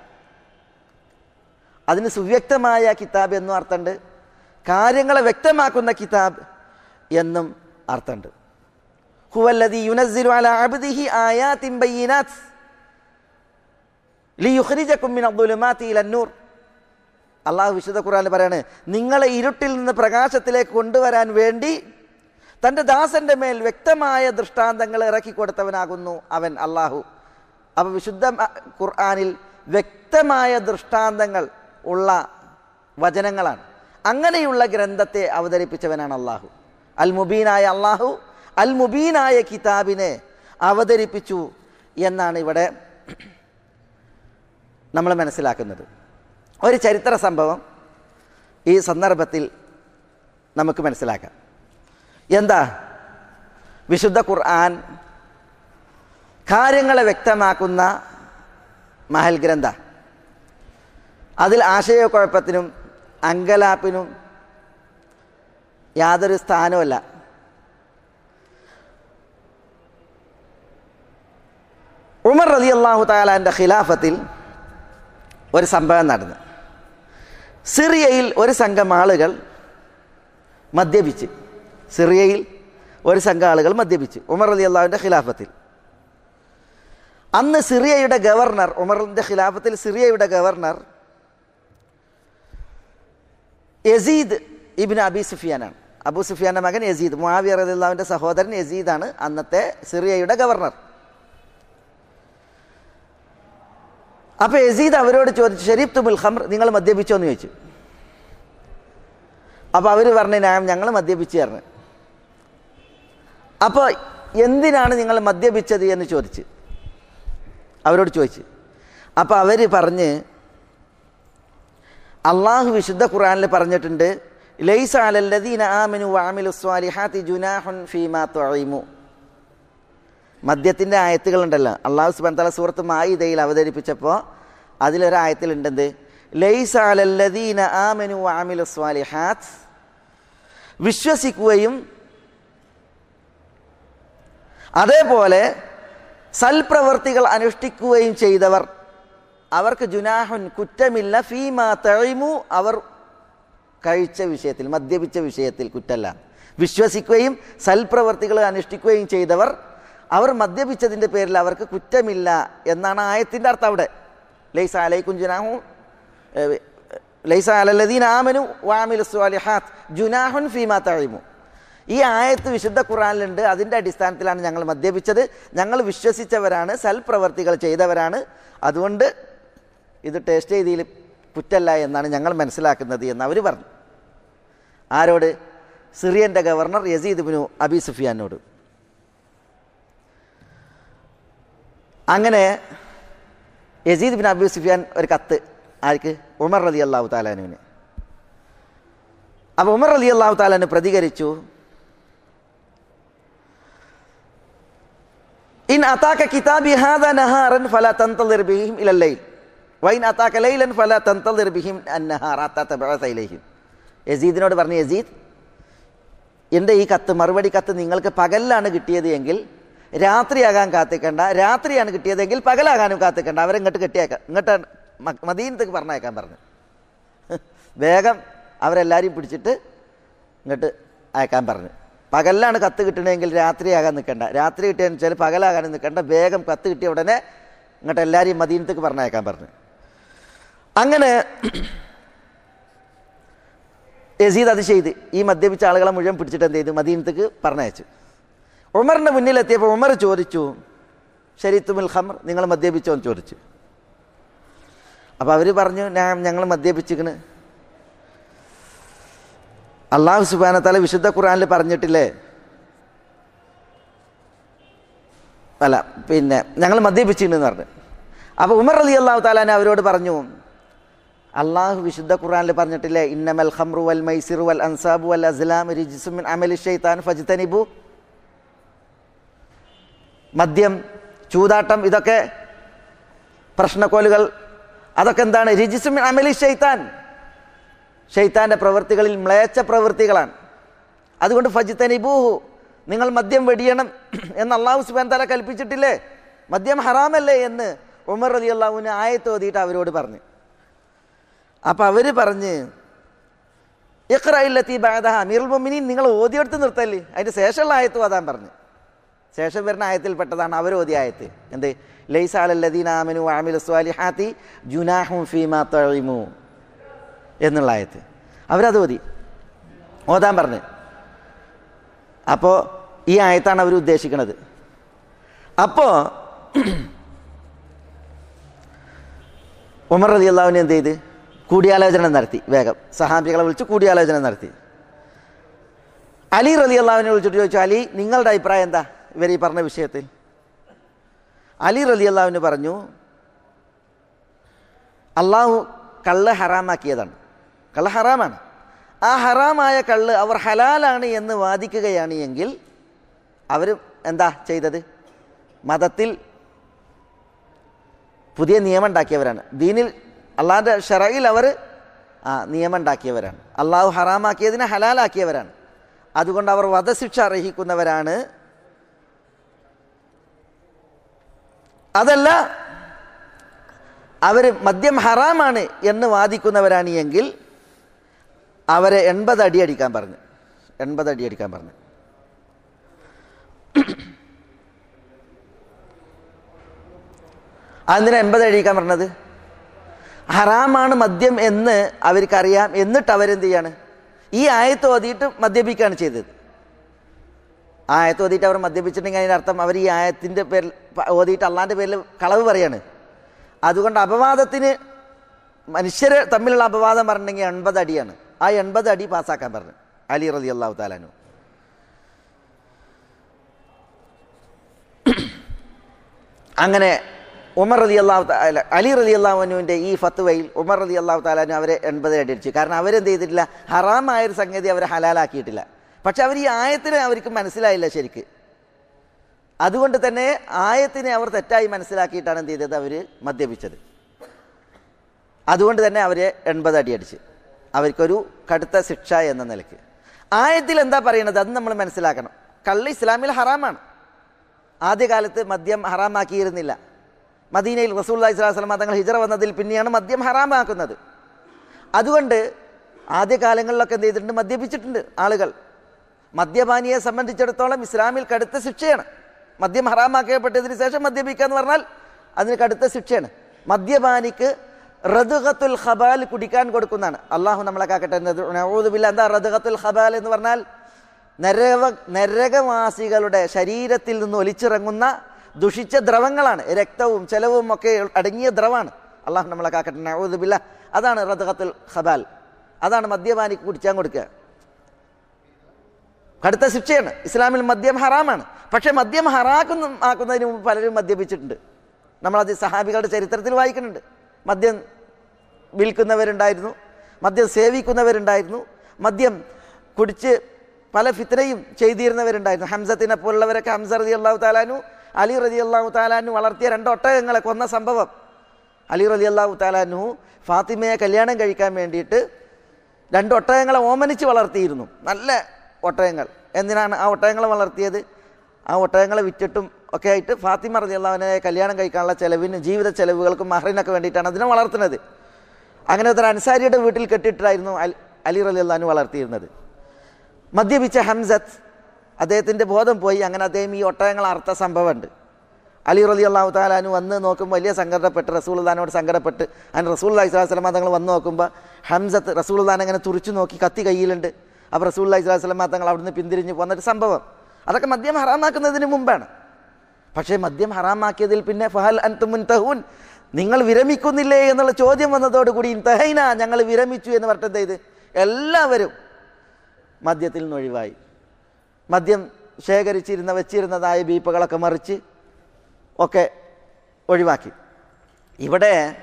അതിന് സുവ്യക്തമായ കിതാബ് എന്നും അർത്ഥമുണ്ട് കാര്യങ്ങളെ വ്യക്തമാക്കുന്ന കിതാബ് എന്നും അർത്ഥമുണ്ട് ഹുവല്ലതി യുനസ്സിലു അല അബ്ദിഹി ആയാത്തിൻ ബയ്യിനാത്ത്. ലിയുഖ്രിജകും മിന അദ്ദുലുമാതി ഇല നൂർ. അള്ളാഹു വിശുദ്ധ ഖുർആനിൽ പറയാണ് നിങ്ങളെ ഇരുട്ടിൽ നിന്ന് പ്രകാശത്തിലേക്ക് കൊണ്ടുവരാൻ വേണ്ടി തന്റെ ദാസന്റെ മേൽ വ്യക്തമായ ദൃഷ്ടാന്തങ്ങൾ ഇറക്കി കൊടുത്തവനാകുന്നു അവൻ അള്ളാഹു അപ്പോൾ വിശുദ്ധ ഖുർആാനിൽ വ്യക്തമായ ദൃഷ്ടാന്തങ്ങൾ ഉള്ള വചനങ്ങളാണ്. അങ്ങനെയുള്ള ഗ്രന്ഥത്തെ അവതരിപ്പിച്ചവനാണ് അള്ളാഹു അൽ മുബീനായ അള്ളാഹു അൽ മുബീനായ കിതാബിനെ അവതരിപ്പിച്ചു എന്നാണ് ഇവിടെ നമ്മൾ മനസ്സിലാക്കുന്നത്. ഒരു ചരിത്ര സംഭവം ഈ സന്ദർഭത്തിൽ നമുക്ക് മനസ്സിലാക്കാം. എന്താ? വിശുദ്ധ ഖുർആൻ കാര്യങ്ങളെ വ്യക്തമാക്കുന്ന മഹൽ ഗ്രന്ഥ. അതിൽ ആശയക്കുഴപ്പത്തിനും അങ്കലാപ്പിനും യാതൊരു സ്ഥാനവുമല്ല. ഉമർ റലി അള്ളാഹു താലാന്റെ ഖിലാഫത്തിൽ ഒരു സംഭവം നടന്നു. സിറിയയിൽ ഒരു സംഘം ആളുകൾ മദ്യപിച്ച്. സിറിയയിൽ ഒരു സംഘം ആളുകൾ മദ്യപിച്ചു. ഉമർ അലി അള്ളാഹുവിന്റെ ഖിലാഫത്തിൽ. അന്ന് സിറിയയുടെ ഗവർണർ ഉമറിന്റെ ഖിലാഫത്തിൽ സിറിയയുടെ ഗവർണർ യസീദ് ഇബിൻ അബി സുഫിയാനാണ്. അബു സുഫിയാന്റെ മകൻ യസീദ് മുആവിയ റളിയല്ലാഹുവിന്റെ സഹോദരൻ യസീദാണ് അന്നത്തെ സിറിയയുടെ ഗവർണർ. അപ്പോൾ യസീദ് അവരോട് ചോദിച്ചു ഷരീഫ് തുമുൽ ഖമർ നിങ്ങൾ മദ്യപിച്ചോ? എന്ന് ചോദിച്ചു. അപ്പോൾ അവർ പറഞ്ഞു ഞാൻ ഞങ്ങൾ മദ്യപിച്ചു പറഞ്ഞു. അപ്പോൾ എന്തിനാണ് നിങ്ങൾ മദ്യപിച്ചത് എന്ന് ചോദിച്ച്. അവരോട് ചോദിച്ച്. അപ്പോൾ അവർ പറഞ്ഞ് അള്ളാഹു വിശുദ്ധ ഖുറാനിൽ പറഞ്ഞിട്ടുണ്ട് ലൈസ അലല്ലദീന സ്വാലിഹാത്തി ഫീമാ മദ്യത്തിന്റെ ആയത്തുകളുണ്ടല്ലോ. അള്ളാഹു സുബാൻ തല സൂറത്ത് മായിതയിൽ അവതരിപ്പിച്ചപ്പോൾ അതിലൊരായത്തിലുണ്ടെന്ത്? ലൈസ അലല്ലദീന ആമിനു വാമിലു സ്വാലിഹാത്ത്. വിശ്വസിക്കുകയും അതേപോലെ സൽപ്രവർത്തികൾ അനുഷ്ഠിക്കുകയും ചെയ്തവർ അവർക്ക് ജുനാഹുൻ കുറ്റമില്ല ഫീമാ തഴിമു അവർ കഴിച്ച വിഷയത്തിൽ മദ്യപിച്ച വിഷയത്തിൽ കുറ്റല്ല വിശ്വസിക്കുകയും സൽപ്രവർത്തികൾ അനുഷ്ഠിക്കുകയും ചെയ്തവർ അവർ മദ്യപിച്ചതിന്റെ പേരിൽ അവർക്ക് കുറ്റമില്ല എന്നാണ് ആയത്തിന്റെ അർത്ഥം അവിടെ. ലൈസ അലൈക്കും ജുനാഹു ലൈസ അലല്ലദീൻ ആമനു വാമിൽ ജുനാഹുൻ ഫീമാ തഴിമു ഈ ആയത്ത് വിശുദ്ധ ഖുറാനിലുണ്ട്. അതിന്റെ അടിസ്ഥാനത്തിലാണ് ഞങ്ങൾ മദ്യപിച്ചത്. ഞങ്ങൾ വിശ്വസിച്ചവരാണ് സൽപ്രവർത്തികൾ ചെയ്തവരാണ്. അതുകൊണ്ട് ഇത് ടേസ്റ്റ് ചെയ്തതിൽ കുറ്റല്ല എന്നാണ് ഞങ്ങൾ മനസ്സിലാക്കുന്നത് എന്ന് അവർ പറഞ്ഞു. ആരോട്? സിറിയന്റെ ഗവർണർ യസീദ് ബിനു അബി സുഫിയാനോട്. അങ്ങനെ യസീദ് ബിൻ അബി സുഫിയാൻ ഒരു കത്ത് ആർക്ക്? ഉമർ റലി അള്ളാഹു താലാനുവിന് അപ്പോൾ ഉമർ അലി അള്ളാഹു താലാന് പ്രതികരിച്ചു. ഇൻ അതാക്ക കിതാബി ഹാദ നഹാറൻ ഫല തന്തളിർ ബിഹിം ഇലല്ലൈൽ വൈൻ അതാക്ക ലൈലൻ ഫല തന്തളിർ ബിഹിം ബഅസയിലേഹിം യസീദിനോട് പറഞ്ഞു യസീദ് എന്റെ ഈ കത്ത് മറുപടി കത്ത് നിങ്ങൾക്ക് പകലിലാണ് കിട്ടിയത് എങ്കിൽ രാത്രിയാകാൻ കാത്തിക്കണ്ട. രാത്രിയാണ് കിട്ടിയതെങ്കിൽ പകലാകാനും കാത്തിക്കണ്ട. അവരെ ഇങ്ങോട്ട് കെട്ടിയേക്കാം. ഇങ്ങോട്ട് മദീനത്തേക്ക് പറഞ്ഞേക്കാൻ പറഞ്ഞു. വേഗം അവരെല്ലാവരെയും പിടിച്ചിട്ട് ഇങ്ങോട്ട് അയക്കാൻ പറഞ്ഞു. പകലിലാണ് കത്ത് കിട്ടണമെങ്കിൽ രാത്രിയാകാൻ നിൽക്കേണ്ട. രാത്രി കിട്ടിയെന്ന് വെച്ചാൽ പകലാകാൻ നിൽക്കേണ്ട. വേഗം കത്ത് കിട്ടിയ ഉടനെ ഇങ്ങോട്ട് എല്ലാവരെയും മദീനത്തേക്ക് പറഞ്ഞയക്കാൻ പറഞ്ഞു. അങ്ങനെ യസീദ് അത് ചെയ്ത് ഈ മദ്യപിച്ച ആളുകളെ മുഴുവൻ പിടിച്ചിട്ട് എന്ത് ചെയ്തു? മദീനത്തേക്ക് പറഞ്ഞയച്ചു. ഉമറിന്റെ മുന്നിലെത്തിയപ്പോൾ ഉമർ ചോദിച്ചു ഷരീത്തുമുൽ ഖമർ നിങ്ങൾ മദ്യപിച്ചോ? എന്ന് ചോദിച്ചു. അപ്പോൾ അവർ പറഞ്ഞു ഞാൻ ഞങ്ങൾ മദ്യപിച്ചിക്കണ് അള്ളാഹു സുബാനത്താല വിശുദ്ധ ഖുറാനിൽ പറഞ്ഞിട്ടില്ലേ? അല്ല പിന്നെ ഞങ്ങൾ മദ്യപിച്ചിട്ടുണ്ടെന്ന് പറഞ്ഞു. അപ്പോൾ ഉമർ അലി അള്ളാഹു താലാൻ അവരോട് പറഞ്ഞു അള്ളാഹു വിശുദ്ധ ഖുറാനിൽ പറഞ്ഞിട്ടില്ലേ ഇന്നമൽ ഹംറു വൽ മൈസിറു വൽ അൻസാബു വൽ അസ്ലാം റിജിസുമിൻ അമലി ഷെയ്ത്താൻ ഫജ്തനിബു. മദ്യം ചൂതാട്ടം ഇതൊക്കെ പ്രശ്നക്കോലുകൾ അതൊക്കെ എന്താണ്? രിജിസുമിൻ അമലി ഷെയ്ത്താൻ ഷെയ്ത്താന്റെ പ്രവൃത്തികളിൽ മ്ലേച്ച പ്രവൃത്തികളാണ്. അതുകൊണ്ട് ഫജിത്തനിബൂഹു നിങ്ങൾ മദ്യം വെടിയണം എന്ന് അള്ളാഹു സുബാൻ തല കൽപ്പിച്ചിട്ടില്ലേ? മദ്യം ഹറാമല്ലേ എന്ന് ഉമർ അലി അള്ളാഹുവിന് ആയത്തോതിയിട്ട് അവരോട് പറഞ്ഞു. അപ്പം അവർ പറഞ്ഞ് ഇഖ്റയില്ലത്തി ബാധ അമീർ മൊമിനീൻ നിങ്ങൾ ഓതിയെടുത്ത് നിർത്തല്ലേ? അതിന്റെ ശേഷമുള്ള ആയത്ത് ഓതാൻ പറഞ്ഞു. ശേഷം വരുന്ന ആയത്തിൽപ്പെട്ടതാണ് ഓതിയ ആയത്ത്. എന്ത്? ലൈസ അലല്ലദീന ആമനു ആമിലു സ്വാലിഹാത്തി ജുനാഹും ഫീമാ തഴിമു എന്നുള്ള ആയത്ത്. അവരത് മതി. ഓതാൻ പറഞ്ഞ്. അപ്പോൾ ഈ ആയത്താണ് അവർ ഉദ്ദേശിക്കുന്നത് അപ്പോൾ ഉമർ റതി അള്ളാഹുവിനെ എന്ത് ചെയ്ത്? കൂടിയാലോചന നടത്തി വേഗം. സഹാബികളെ വിളിച്ച് കൂടിയാലോചന നടത്തി. അലി റതി അള്ളാഹുവിനെ വിളിച്ചിട്ട് ചോദിച്ചു അലി നിങ്ങളുടെ അഭിപ്രായം എന്താ? ഇവർ ഈ പറഞ്ഞ വിഷയത്തിൽ. അലി റലി അള്ളാഹുവിന് പറഞ്ഞു അള്ളാഹു കള്ള് ഹറാമാക്കിയതാണ്. കള്ള് ഹറാമാണ്. ആ ഹറാമായ കള്ള് അവർ ഹലാലാണ് എന്ന് വാദിക്കുകയാണ് എങ്കിൽ അവർ എന്താ ചെയ്തത്? മതത്തിൽ പുതിയ നിയമം ഉണ്ടാക്കിയവരാണ്. ദീനിൽ അള്ളാഹിന്റെ ഷറയിൽ അവർ ആ നിയമം ഉണ്ടാക്കിയവരാണ്. അള്ളാഹു ഹറാമാക്കിയതിനെ ഹലാലാക്കിയവരാണ്. അതുകൊണ്ട് അവർ വധശിക്ഷ അർഹിക്കുന്നവരാണ്. അതല്ല അവർ മദ്യം ഹറാമാണ് എന്ന് വാദിക്കുന്നവരാണ് എങ്കിൽ അവരെ എൺപത് അടി അടിക്കാൻ പറഞ്ഞു. എൺപത് അടി അടിക്കാൻ പറഞ്ഞു. അതിന് എൺപത് അടിക്കാൻ പറഞ്ഞത്? ഹറാമാണ് മദ്യം എന്ന് അവർക്കറിയാം. എന്നിട്ട് അവരെന്ത് ചെയ്യാണ്? ഈ ആയത്ത് ഓതിയിട്ട് മദ്യപിക്കുകയാണ് ചെയ്തത്. ആയത്ത് ഓതിയിട്ട് അവർ മദ്യപിച്ചിട്ടുണ്ടെങ്കിൽ അതിന്റെ അർത്ഥം അവർ ഈ ആയത്തിന്റെ പേരിൽ ഓതിയിട്ട് അള്ളാന്റെ പേരിൽ കളവ് പറയാണ്. അതുകൊണ്ട് അപവാദത്തിന് മനുഷ്യർ തമ്മിലുള്ള അപവാദം പറഞ്ഞിട്ടുണ്ടെങ്കിൽ എൺപത് അടിയാണ്. ആ എൺപത് അടി പാസ്സാക്കാൻ പറഞ്ഞു. അലി റതി അള്ളാഹു താലാനു അങ്ങനെ ഉമർ റതി അള്ളാഹു അലി റതി അള്ളാഹുനുവിന്റെ ഈ ഫത്തുവയിൽ ഉമർ റതി അള്ളാഹു താലാനു അവരെ എൺപത് അടി അടിച്ചു. കാരണം അവരെന്ത് ചെയ്തിട്ടില്ല? ഹറാമായൊരു സംഗതി അവരെ ഹലാലാക്കിയിട്ടില്ല. പക്ഷെ അവർ ഈ ആയത്തിനെ അവർക്ക് മനസ്സിലായില്ല ശരിക്ക്. അതുകൊണ്ട് തന്നെ ആയത്തിനെ അവർ തെറ്റായി മനസ്സിലാക്കിയിട്ടാണ് എന്ത് ചെയ്തത്? അവർ മദ്യപിച്ചത്. അതുകൊണ്ട് തന്നെ അവരെ എൺപത് അടി അടിച്ച്. അവർക്കൊരു കടുത്ത ശിക്ഷ എന്ന നിലയ്ക്ക്. ആയത്തിൽ എന്താ പറയുന്നത് അത് നമ്മൾ മനസ്സിലാക്കണം. കള്ളി ഇസ്ലാമിൽ ഹറാമാണ്. ആദ്യകാലത്ത് മദ്യം ഹറാമാക്കിയിരുന്നില്ല. മദീനയിൽ റസൂൽ സ്വലാസ്ലം തങ്ങൾ ഹിജറ വന്നതിൽ പിന്നെയാണ് മദ്യം ഹറാമാക്കുന്നത്. അതുകൊണ്ട് ആദ്യകാലങ്ങളിലൊക്കെ എന്ത് ചെയ്തിട്ടുണ്ട്? മദ്യപിച്ചിട്ടുണ്ട് ആളുകൾ. മദ്യപാനിയെ സംബന്ധിച്ചിടത്തോളം ഇസ്ലാമിൽ കടുത്ത ശിക്ഷയാണ്. മദ്യം ഹറാമാക്കപ്പെട്ടതിന് ശേഷം മദ്യപിക്കുക എന്ന് പറഞ്ഞാൽ അതിന് കടുത്ത ശിക്ഷയാണ്. മദ്യപാനിക്ക് റദുഖത്തുൽ ഖബാൽ കുടിക്കാൻ കൊടുക്കുന്നതാണ്. അള്ളാഹു നമ്മളെ കാക്കട്ടെ നഊദുബില്ല എന്താ റദുഖത്തുൽ ഖബാൽ എന്ന് പറഞ്ഞാൽ നരക നരകവാസികളുടെ ശരീരത്തിൽ നിന്ന് ഒലിച്ചിറങ്ങുന്ന ദുഷിച്ച ദ്രവങ്ങളാണ്. രക്തവും ചെലവും ഒക്കെ അടങ്ങിയ ദ്രവമാണ് അള്ളാഹു നമ്മളെ കാക്കട്ടെ നവൂദുബില്ല അതാണ് റദുഖത്തുൽ ഖബാൽ. അതാണ് മദ്യപാനിക്ക് കുടിക്കാൻ കൊടുക്കുക. കടുത്ത ശിക്ഷയാണ്. ഇസ്ലാമിൽ മദ്യം ഹറാമാണ്. പക്ഷേ മദ്യം ഹറാക്കുന്ന ആക്കുന്നതിന് മുമ്പ് പലരും മദ്യപിച്ചിട്ടുണ്ട്. നമ്മളത് സഹാബികളുടെ ചരിത്രത്തിൽ വായിക്കുന്നുണ്ട്. മദ്യം വിൽക്കുന്നവരുണ്ടായിരുന്നു മദ്യം സേവിക്കുന്നവരുണ്ടായിരുന്നു മദ്യം കുടിച്ച് പല ഫിത്തനയും ചെയ്തിരുന്നവരുണ്ടായിരുന്നു. ഹംസത്തിനെ പോലുള്ളവരൊക്കെ ഹംസ റതി അള്ളാഹു താലാനു അലി റതി അള്ളാഹു താലാനു വളർത്തിയ രണ്ട് ഒട്ടകങ്ങളെ കൊന്ന സംഭവം. അലി റതി അള്ളാഹു താലാനു ഫാത്തിമയെ കല്യാണം കഴിക്കാൻ വേണ്ടിയിട്ട് രണ്ട് ഒട്ടകങ്ങളെ ഓമനിച്ച് വളർത്തിയിരുന്നു. നല്ല ഒട്ടകങ്ങൾ. എന്തിനാണ് ആ ഒട്ടകങ്ങളെ വളർത്തിയത്? ആ ഒട്ടകങ്ങളെ വിറ്റിട്ടും ഒക്കെ ആയിട്ട് ഫാത്തിമ റതി അള്ളാഹുവിനെ കല്യാണം കഴിക്കാനുള്ള ചെലവിന് ജീവിത ചെലവുകൾക്കും മഹറിനൊക്കെ വേണ്ടിയിട്ടാണ് അതിനെ വളർത്തുന്നത്. അങ്ങനെ ഒരു അൻസാരിയുടെ വീട്ടിൽ കെട്ടിയിട്ടായിരുന്നു അലി റലി അള്ളഹാനു വളർത്തിയിരുന്നത്. മദ്യപിച്ച ഹംസത്ത് അദ്ദേഹത്തിന്റെ ബോധം പോയി അങ്ങനെ അദ്ദേഹം ഈ ഒട്ടകങ്ങൾ അർത്ഥ സംഭവമുണ്ട്. അലി റലി അള്ളാഹു താലാനു വന്ന് നോക്കുമ്പോൾ വലിയ സങ്കടപ്പെട്ട് റസൂൽദാനോട് സങ്കടപ്പെട്ട് അതിന് റസൂൽ സ്വലാസ്ലമ തങ്ങൾ വന്ന് നോക്കുമ്പോൾ ഹംസത്ത് റസൂൽദാൻ അങ്ങനെ തുറിച്ചു നോക്കി കത്തി കയ്യിലുണ്ട്. അപ്പോൾ റസൂൽ അലൈഹി സ്വലാസ്ലമ തങ്ങൾ അവിടുന്ന് പിന്തിരിഞ്ഞ് പോകുന്നൊരു സംഭവം. അതൊക്കെ മദ്യം ഹറാമാക്കുന്നതിന് മുമ്പാണ്. പക്ഷേ മദ്യം ഹറാമാക്കിയതിൽ പിന്നെ ഫഹൽ അൻതുമുൻ തഹൂൻ നിങ്ങൾ വിരമിക്കുന്നില്ലേ എന്നുള്ള ചോദ്യം വന്നതോടുകൂടി ഇൻതഹൈന ഞങ്ങൾ വിരമിച്ചു എന്ന് പറഞ്ഞിട്ട് എന്ത് ചെയ്ത്? എല്ലാവരും മദ്യത്തിൽ നിന്ന് ഒഴിവായി. മദ്യം ശേഖരിച്ചിരുന്ന വെച്ചിരുന്നതായ ബീപ്പുകളൊക്കെ മറിച്ച് ഒക്കെ ഒഴിവാക്കി. ഇവിടെ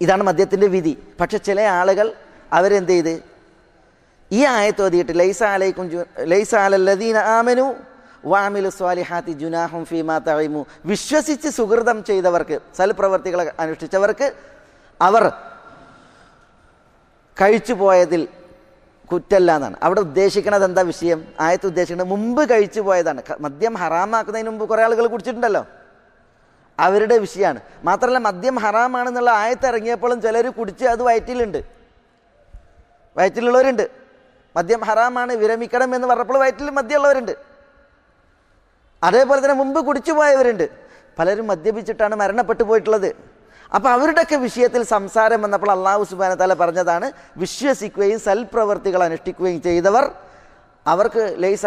ഇതാണ് മദ്യത്തിന്റെ വിധി. പക്ഷെ ചില ആളുകൾ അവരെന്ത് ചെയ്ത്? ഈ ആയത്തോതിയിട്ട് ലൈസ അലൈക്കും ലൈസ ആമനു വാമിലു സ്വാലിഹാത്തി ജുനാഹും ഫീമാ തഴിമു വിശ്വസിച്ച് സുഹൃതം ചെയ്തവർക്ക് സൽപ്രവർത്തികളെ അനുഷ്ഠിച്ചവർക്ക് അവർ കഴിച്ചു പോയതിൽ കുറ്റല്ല എന്നാണ്. അവിടെ ഉദ്ദേശിക്കുന്നത് എന്താ വിഷയം? ആയത്ത് ഉദ്ദേശിക്കുന്നത് മുമ്പ് കഴിച്ചു പോയതാണ്. മദ്യം ഹറാമാക്കുന്നതിന് മുമ്പ് കുറേ ആളുകൾ കുടിച്ചിട്ടുണ്ടല്ലോ. അവരുടെ വിഷയമാണ്. മാത്രമല്ല മദ്യം ഹറാമാണെന്നുള്ള ആയത്ത് ഇറങ്ങിയപ്പോഴും ചിലർ കുടിച്ച് അത് വയറ്റിലുണ്ട്. വയറ്റിലുള്ളവരുണ്ട്. മദ്യം ഹറാമാണ് വിരമിക്കണം എന്ന് പറഞ്ഞപ്പോൾ വയറ്റിൽ മദ്യമുള്ളവരുണ്ട്. അതേപോലെ തന്നെ മുമ്പ് കുടിച്ചു പോയവരുണ്ട് പലരും മദ്യപിച്ചിട്ടാണ് മരണപ്പെട്ടു പോയിട്ടുള്ളത്. അപ്പോൾ അവരുടെയൊക്കെ വിഷയത്തിൽ സംസാരം വന്നപ്പോൾ അള്ളാഹു സുബാന തല പറഞ്ഞതാണ് വിശ്വസിക്കുകയും സൽപ്രവർത്തികൾ അനുഷ്ഠിക്കുകയും ചെയ്തവർ അവർക്ക് ലൈസ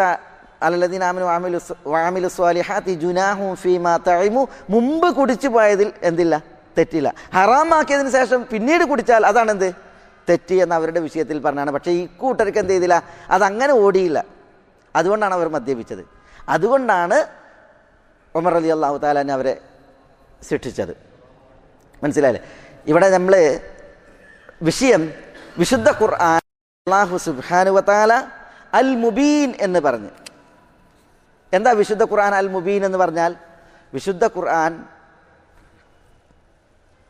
അലലദീനാമിനു വാമിലു വാമിലു സ്വാലിഹാത്തി ജുനാഹു ഫീമാ തഴിമു മുമ്പ് കുടിച്ചു പോയതിൽ എന്തില്ല? തെറ്റില്ല. ഹറാമാക്കിയതിന് ശേഷം പിന്നീട് കുടിച്ചാൽ അതാണ് എന്ത് തെറ്റി എന്ന് അവരുടെ വിഷയത്തിൽ പറഞ്ഞാണ് പക്ഷേ ഈ കൂട്ടർക്ക് എന്ത് ചെയ്തില്ല? അതങ്ങനെ ഓടിയില്ല. അതുകൊണ്ടാണ് അവർ മദ്യപിച്ചത്. അതുകൊണ്ടാണ് ഉമർ അലി അള്ളാഹു താലാനെ അവരെ ശിക്ഷിച്ചത്. മനസ്സിലായില്ലേ? ഇവിടെ നമ്മൾ വിഷയം വിശുദ്ധ ഖുർആൻ അള്ളാഹു സുബാനുവത്താല അൽ മുബീൻ എന്ന് പറഞ്ഞ്. എന്താ വിശുദ്ധ ഖുർആൻ അൽ മുബീൻ എന്ന് പറഞ്ഞാൽ? വിശുദ്ധ ഖുർആൻ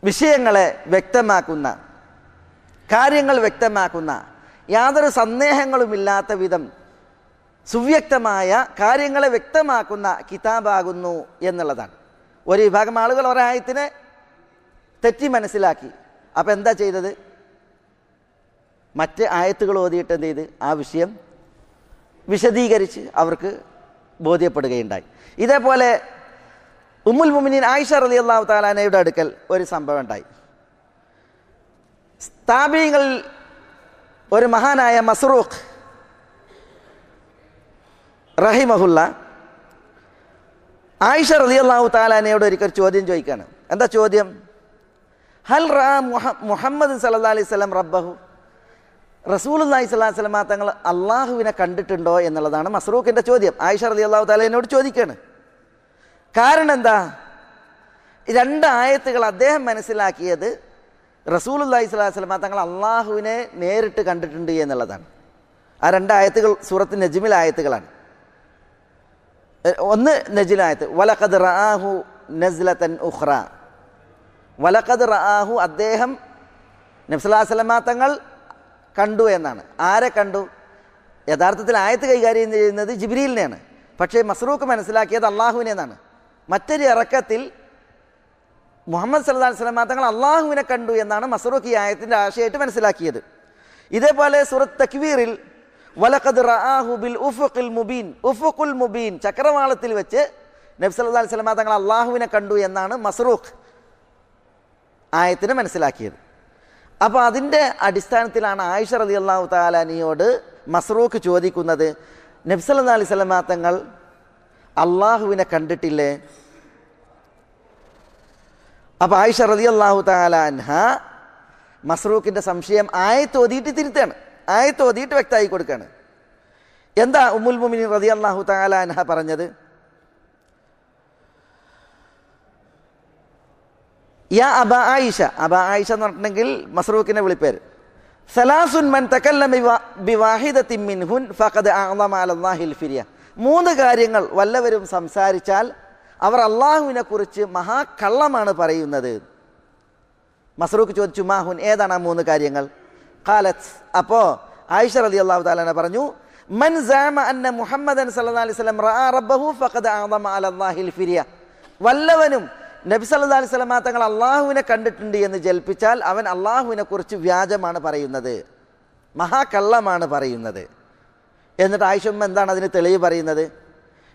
വിഷയങ്ങളെ വ്യക്തമാക്കുന്ന കാര്യങ്ങൾ വ്യക്തമാക്കുന്ന യാതൊരു സന്ദേഹങ്ങളുമില്ലാത്ത വിധം സുവ്യക്തമായ കാര്യങ്ങളെ വ്യക്തമാക്കുന്ന കിതാബാകുന്നു എന്നുള്ളതാണ്. ഒരു വിഭാഗം ആളുകൾ ഒരായത്തിനെ തെറ്റി മനസ്സിലാക്കി. അപ്പം എന്താ ചെയ്തത്? മറ്റ് ആയത്തുകൾ ഓതിയിട്ട് എന്ത് ചെയ്ത്? ആ വിഷയം വിശദീകരിച്ച് അവർക്ക് ബോധ്യപ്പെടുകയുണ്ടായി. ഇതേപോലെ ഉമ്മുൽ മുമിനീൻ ആയിഷ റലി അള്ളാഹു താലാനയുടെ അടുക്കൽ ഒരു സംഭവം ഉണ്ടായി. സ്ഥാപീങ്ങളിൽ ഒരു മഹാനായ മസ്റൂഖ് റഹിമഹുല്ല. ആയിഷ അള്ളാഹു താലാനയോട് ഒരിക്കൽ ചോദ്യം ചോദിക്കുകയാണ് എന്താ ചോദ്യം? ഹൽ റാ മുഹമ്മദ് സല്ലാ അലൈഹി സ്വലം റബ്ബഹു? റസൂൽ അള്ളാഹി സ്വലാഹു സ്വലമ തങ്ങൾ അള്ളാഹുവിനെ കണ്ടിട്ടുണ്ടോ എന്നുള്ളതാണ് മസ്റൂഖിന്റെ ചോദ്യം. ആയിഷ റലി അള്ളാഹു താലേനോട് ചോദിക്കുകയാണ് കാരണം എന്താ? രണ്ട് ആയത്തുകൾ അദ്ദേഹം മനസ്സിലാക്കിയത് റസൂൽ അള്ളാഹി സ്വലാഹു സ്വലമ തങ്ങൾ അള്ളാഹുവിനെ നേരിട്ട് കണ്ടിട്ടുണ്ട് എന്നുള്ളതാണ്. ആ രണ്ട് ആയത്തുകൾ സൂറത്ത് നജ്മിൽ ആയത്തുകളാണ്. ഒന്ന് നജിലായത്ത് വലഖദ് റാഹു നസ്ലത്തൻ ഉഹ്റ വലഖദ് റാഹു അദ്ദേഹം നബ്സലാസ്ലമ തങ്ങൾ കണ്ടു എന്നാണ്. ആരെ കണ്ടു? യഥാർത്ഥത്തിൽ ആയത്ത് കൈകാര്യം ചെയ്യുന്നത് ജിബ്രീലിനെയാണ്. പക്ഷേ മസ്റൂഖ് മനസ്സിലാക്കിയത് അള്ളാഹുവിനെ എന്നാണ്. മറ്റൊരു ഇറക്കത്തിൽ മുഹമ്മദ് സല്ലാ സ്വലമ തങ്ങൾ അള്ളാഹുവിനെ കണ്ടു എന്നാണ് മസ്റൂഖ് ഈ ആയത്തിന്റെ ആശയമായിട്ട് മനസ്സിലാക്കിയത്. ഇതേപോലെ സുറത്ത് തക്വീറിൽ വലഖദ് ചക്രവാളത്തിൽ വെച്ച് നബ്സല്ലാ സ്വലമ തങ്ങൾ അള്ളാഹുവിനെ കണ്ടു എന്നാണ് മസ്റൂഖ് ആയത്തിന് മനസ്സിലാക്കിയത്. അപ്പോൾ അതിന്റെ അടിസ്ഥാനത്തിലാണ് ആയിഷ റലി അള്ളാഹു താലാനിയോട് മസ്റൂഖ് ചോദിക്കുന്നത് നബ്സല്ലാ അലൈഹി തങ്ങൾ അള്ളാഹുവിനെ കണ്ടിട്ടില്ലേ? അപ്പോൾ ആയിഷ റലി അള്ളാഹു താലാൻഹ മസ്റൂഖിന്റെ സംശയം ആയത്തോതിയിട്ട് തിരുത്താണ് ആയത്തോതിയിട്ട് വ്യക്തമായി കൊടുക്കുകയാണ് എന്താ ഉമ്മുൽ മുമിനി റതി അള്ളാഹു താലാൻഹ പറഞ്ഞത്? യാ അബ ആയിഷ അബ ആയിഷ എന്ന് പറഞ്ഞിട്ടുണ്ടെങ്കിൽ മസ്റൂഖിന്റെ വിളിപ്പേര്. സലാസുൻ മൻ ഫിരിയ. മൂന്ന് കാര്യങ്ങൾ വല്ലവരും സംസാരിച്ചാൽ അവർ അള്ളാഹുവിനെ കുറിച്ച് മഹാകള്ളമാണ് പറയുന്നത്. മസ്റൂഖ് ചോദിച്ചു മാഹുൻ ഏതാണ് ആ മൂന്ന് കാര്യങ്ങൾ? ഖാലത്ത്. അപ്പോൾ ആയിഷ റലി അള്ളാഹു താലാന പറഞ്ഞു മൻ സാമ അന്ന മുഹമ്മദൻ സല്ലല്ലാഹു അലൈഹി വസല്ലം റഅ റബ്ബഹു ഫഖദ് അഅ്ളമ അലല്ലാഹിൽ ഫിരിയ. വല്ലവനും നബി സല്ലാ അലൈഹി സ്വലമ തങ്ങൾ അള്ളാഹുവിനെ കണ്ടിട്ടുണ്ട് എന്ന് ജൽപ്പിച്ചാൽ അവൻ അള്ളാഹുവിനെ കുറിച്ച് വ്യാജമാണ് പറയുന്നത്. മഹാകള്ളമാണ് പറയുന്നത്. എന്നിട്ട് ആയിഷമ്മ എന്താണ് അതിന് തെളിവ് പറയുന്നത്?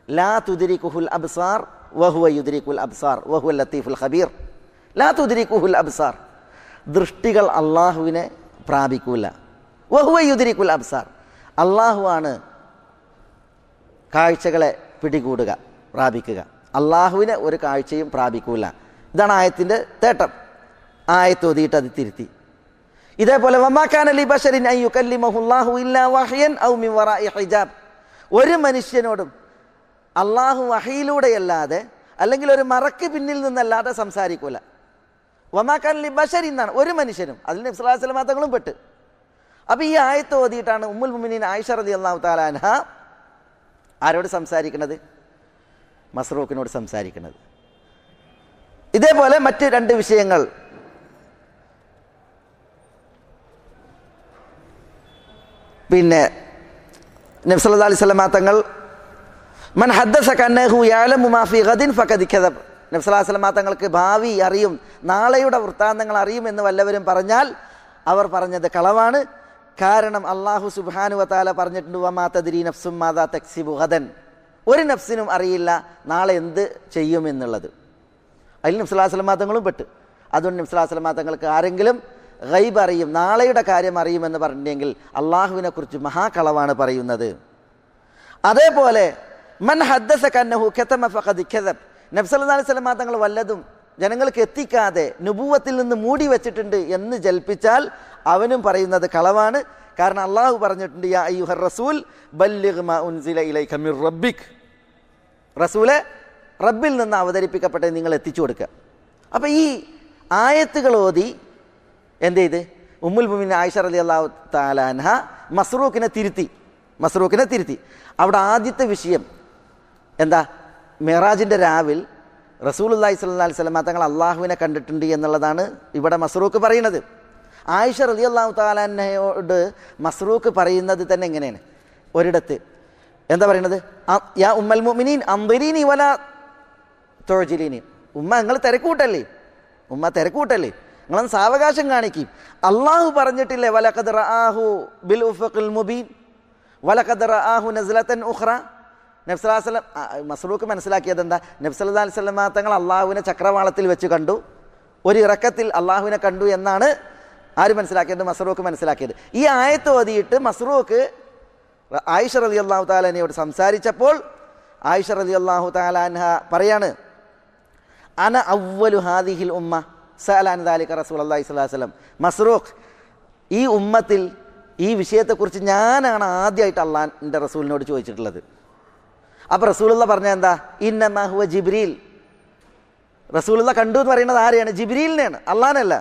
ലാ തുദിരി കുഹുൽ അബ്സാർ വഹുവ യുദിരിക്കുൽ അബ്സാർ വഹുവൽ ലത്തീഫുൽ ഖബീർ. ലാ തുദിരി കുഹുൽ അബ്സാർ. ദൃഷ്ടികൾ അള്ളാഹുവിനെ പ്രാപിക്കൂല. വഹുവ യുദിരിക്കുൽ അബ്സാർ. അള്ളാഹുവാണ് കാഴ്ചകളെ പിടികൂടുക പ്രാപിക്കുക. അള്ളാഹുവിനെ ഒരു കാഴ്ചയും പ്രാപിക്കൂല. ഇതാണ് ആയത്തിന്റെ തേട്ടം. ആയത്ത് ഓതിയിട്ട് അത് തിരുത്തി. ഇതേപോലെ ഒരു മനുഷ്യനോടും അള്ളാഹു വഹയിലൂടെയല്ലാതെ അല്ലെങ്കിൽ ഒരു മറക്ക് പിന്നിൽ നിന്നല്ലാതെ സംസാരിക്കൂല. വമാക്കാൻ ലി ബഷർ എന്നാണ്. ഒരു മനുഷ്യനും. അതിൽ നബ്സലാസ്ലം തങ്ങളും പെട്ട്. അപ്പോൾ ഈ ആയത്ത് ഓതിയിട്ടാണ് ഉമ്മുൽ മുമിനീൻ ആയിഷ റതി അള്ളാഹു താലാന ആരോട് സംസാരിക്കുന്നത്? മസ്റൂഖിനോട് സംസാരിക്കുന്നത്. ഇതേപോലെ മറ്റ് രണ്ട് വിഷയങ്ങൾ. പിന്നെ നബ്സല്ലാ അലൈഹി തങ്ങൾ മൻ ഹദ്ദസ കന്നഹു യാലമു ഫീ ഗദിൻ ഫഖദ് കദബ്. നബ്സലാസ്ലമ തങ്ങൾക്ക് ഭാവി അറിയും നാളെയുടെ വൃത്താന്തങ്ങൾ അറിയും എന്ന് വല്ലവരും പറഞ്ഞാൽ അവർ പറഞ്ഞത് കളവാണ്. കാരണം അള്ളാഹു സുബാനു വത്താല പറഞ്ഞിട്ടുണ്ട് വമാ നഫ്സും മാതാ തക്സിബു ഹദൻ ഒരു നഫ്സിനും അറിയില്ല നാളെ എന്ത് ചെയ്യും എന്നുള്ളത്. അതിൽ നബ്സലാസ്ലമ തങ്ങളും പെട്ട്. അതുകൊണ്ട് നബ്സലാസ്ലമ തങ്ങൾക്ക് ആരെങ്കിലും ഗൈബ് അറിയും നാളെയുടെ കാര്യം അറിയുമെന്ന് പറഞ്ഞിട്ടുണ്ടെങ്കിൽ അള്ളാഹുവിനെ കുറിച്ച് മഹാകളവാണ് പറയുന്നത്. അതേപോലെ മൻ ഹദ്ദസ കന്നഹു കെത്തമ ഫഖദ് ഖദബ് നബ്സല്ലാ സ്വലമ തങ്ങൾ വല്ലതും ജനങ്ങൾക്ക് എത്തിക്കാതെ നുപൂവത്തിൽ നിന്ന് മൂടി വെച്ചിട്ടുണ്ട് എന്ന് ജൽപ്പിച്ചാൽ അവനും പറയുന്നത് കളവാണ്. കാരണം അള്ളാഹു പറഞ്ഞിട്ടുണ്ട് യാ അയ്യുഹർ റസൂൽ റബ്ബിക്. റസൂലെ റബ്ബിൽ നിന്ന് അവതരിപ്പിക്കപ്പെട്ട നിങ്ങൾ എത്തിച്ചു കൊടുക്കുക. അപ്പോൾ ഈ ആയത്തുകൾ ഓതി എന്ത് ചെയ്ത്? ഉമ്മുൽ മുമിൻ ആയിഷ അലി അള്ളാഹു താലാൻഹ മസ്റൂഖിനെ തിരുത്തി. മസ്റൂഖിനെ തിരുത്തി. അവിടെ ആദ്യത്തെ വിഷയം എന്താ? മെഹറാജിന്റെ രാവിൽ റസൂലുല്ലാഹി സ്വല്ലാ സ്വലമ തങ്ങൾ അള്ളാഹുവിനെ കണ്ടിട്ടുണ്ട് എന്നുള്ളതാണ് ഇവിടെ മസ്റൂഖ് പറയുന്നത്. ആയിഷ റലി അള്ളാഹു താലാനയോട് മസ്റൂഖ് പറയുന്നത് തന്നെ എങ്ങനെയാണ് ഒരിടത്ത് എന്താ പറയുന്നത്? യാ ഉമ്മൽ മുമിനീൻ അമ്പരീനി വല തൊഴജിലീനി ഉമ്മ നിങ്ങൾ തിരക്കൂട്ടല്ലേ? ഉമ്മ തിരക്കൂട്ടല്ലേ? നിങ്ങളൊന്ന് സാവകാശം കാണിക്കും. അള്ളാഹു പറഞ്ഞിട്ടില്ലേ വലഖദ് ആഹു ബിൽ ഉഫഖിൽ മുബീൻ വലഖദ് ആഹു നസ്ലത്തൻ ഉഖ്റ. നബ്സലാസ്ലം മസ്റൂഖ് മനസ്സിലാക്കിയത് എന്താ? നബ്സല്ലാ അലൈഹി സ്വലമ തങ്ങൾ അള്ളാഹുവിനെ ചക്രവാളത്തിൽ വെച്ച് കണ്ടു. ഒരു ഇറക്കത്തിൽ അള്ളാഹുവിനെ കണ്ടു എന്നാണ് ആര് മനസ്സിലാക്കിയത്? മസ്റൂഖ് മനസ്സിലാക്കിയത്. ഈ ആയത്ത് ഓതിയിട്ട് മസ്റൂഖ് ആയിഷ റലി അള്ളാഹു താലാനയോട് സംസാരിച്ചപ്പോൾ ആയിഷ റലി അള്ളാഹു താലാൻഹ പറയാണ് അന അവലു ഹാദിഹിൽ ഉമ്മ സലാൻ ദാലിക റസൂൽ അള്ളാഹി സ്വലാസ്ലം മസ്റൂഖ് ഈ ഉമ്മത്തിൽ ഈ വിഷയത്തെക്കുറിച്ച് ഞാനാണ് ആദ്യമായിട്ട് അള്ളാഹിന്റെ റസൂലിനോട് ചോദിച്ചിട്ടുള്ളത്. അപ്പോൾ റസൂലുള്ള പറഞ്ഞ എന്താ? ഇന്നമഹുവ ജിബ്രീൽ. റസൂലുള്ള കണ്ടു എന്ന് പറയുന്നത് ആരെയാണ്? ജിബ്രീലിനെയാണ്. അള്ളാനല്ല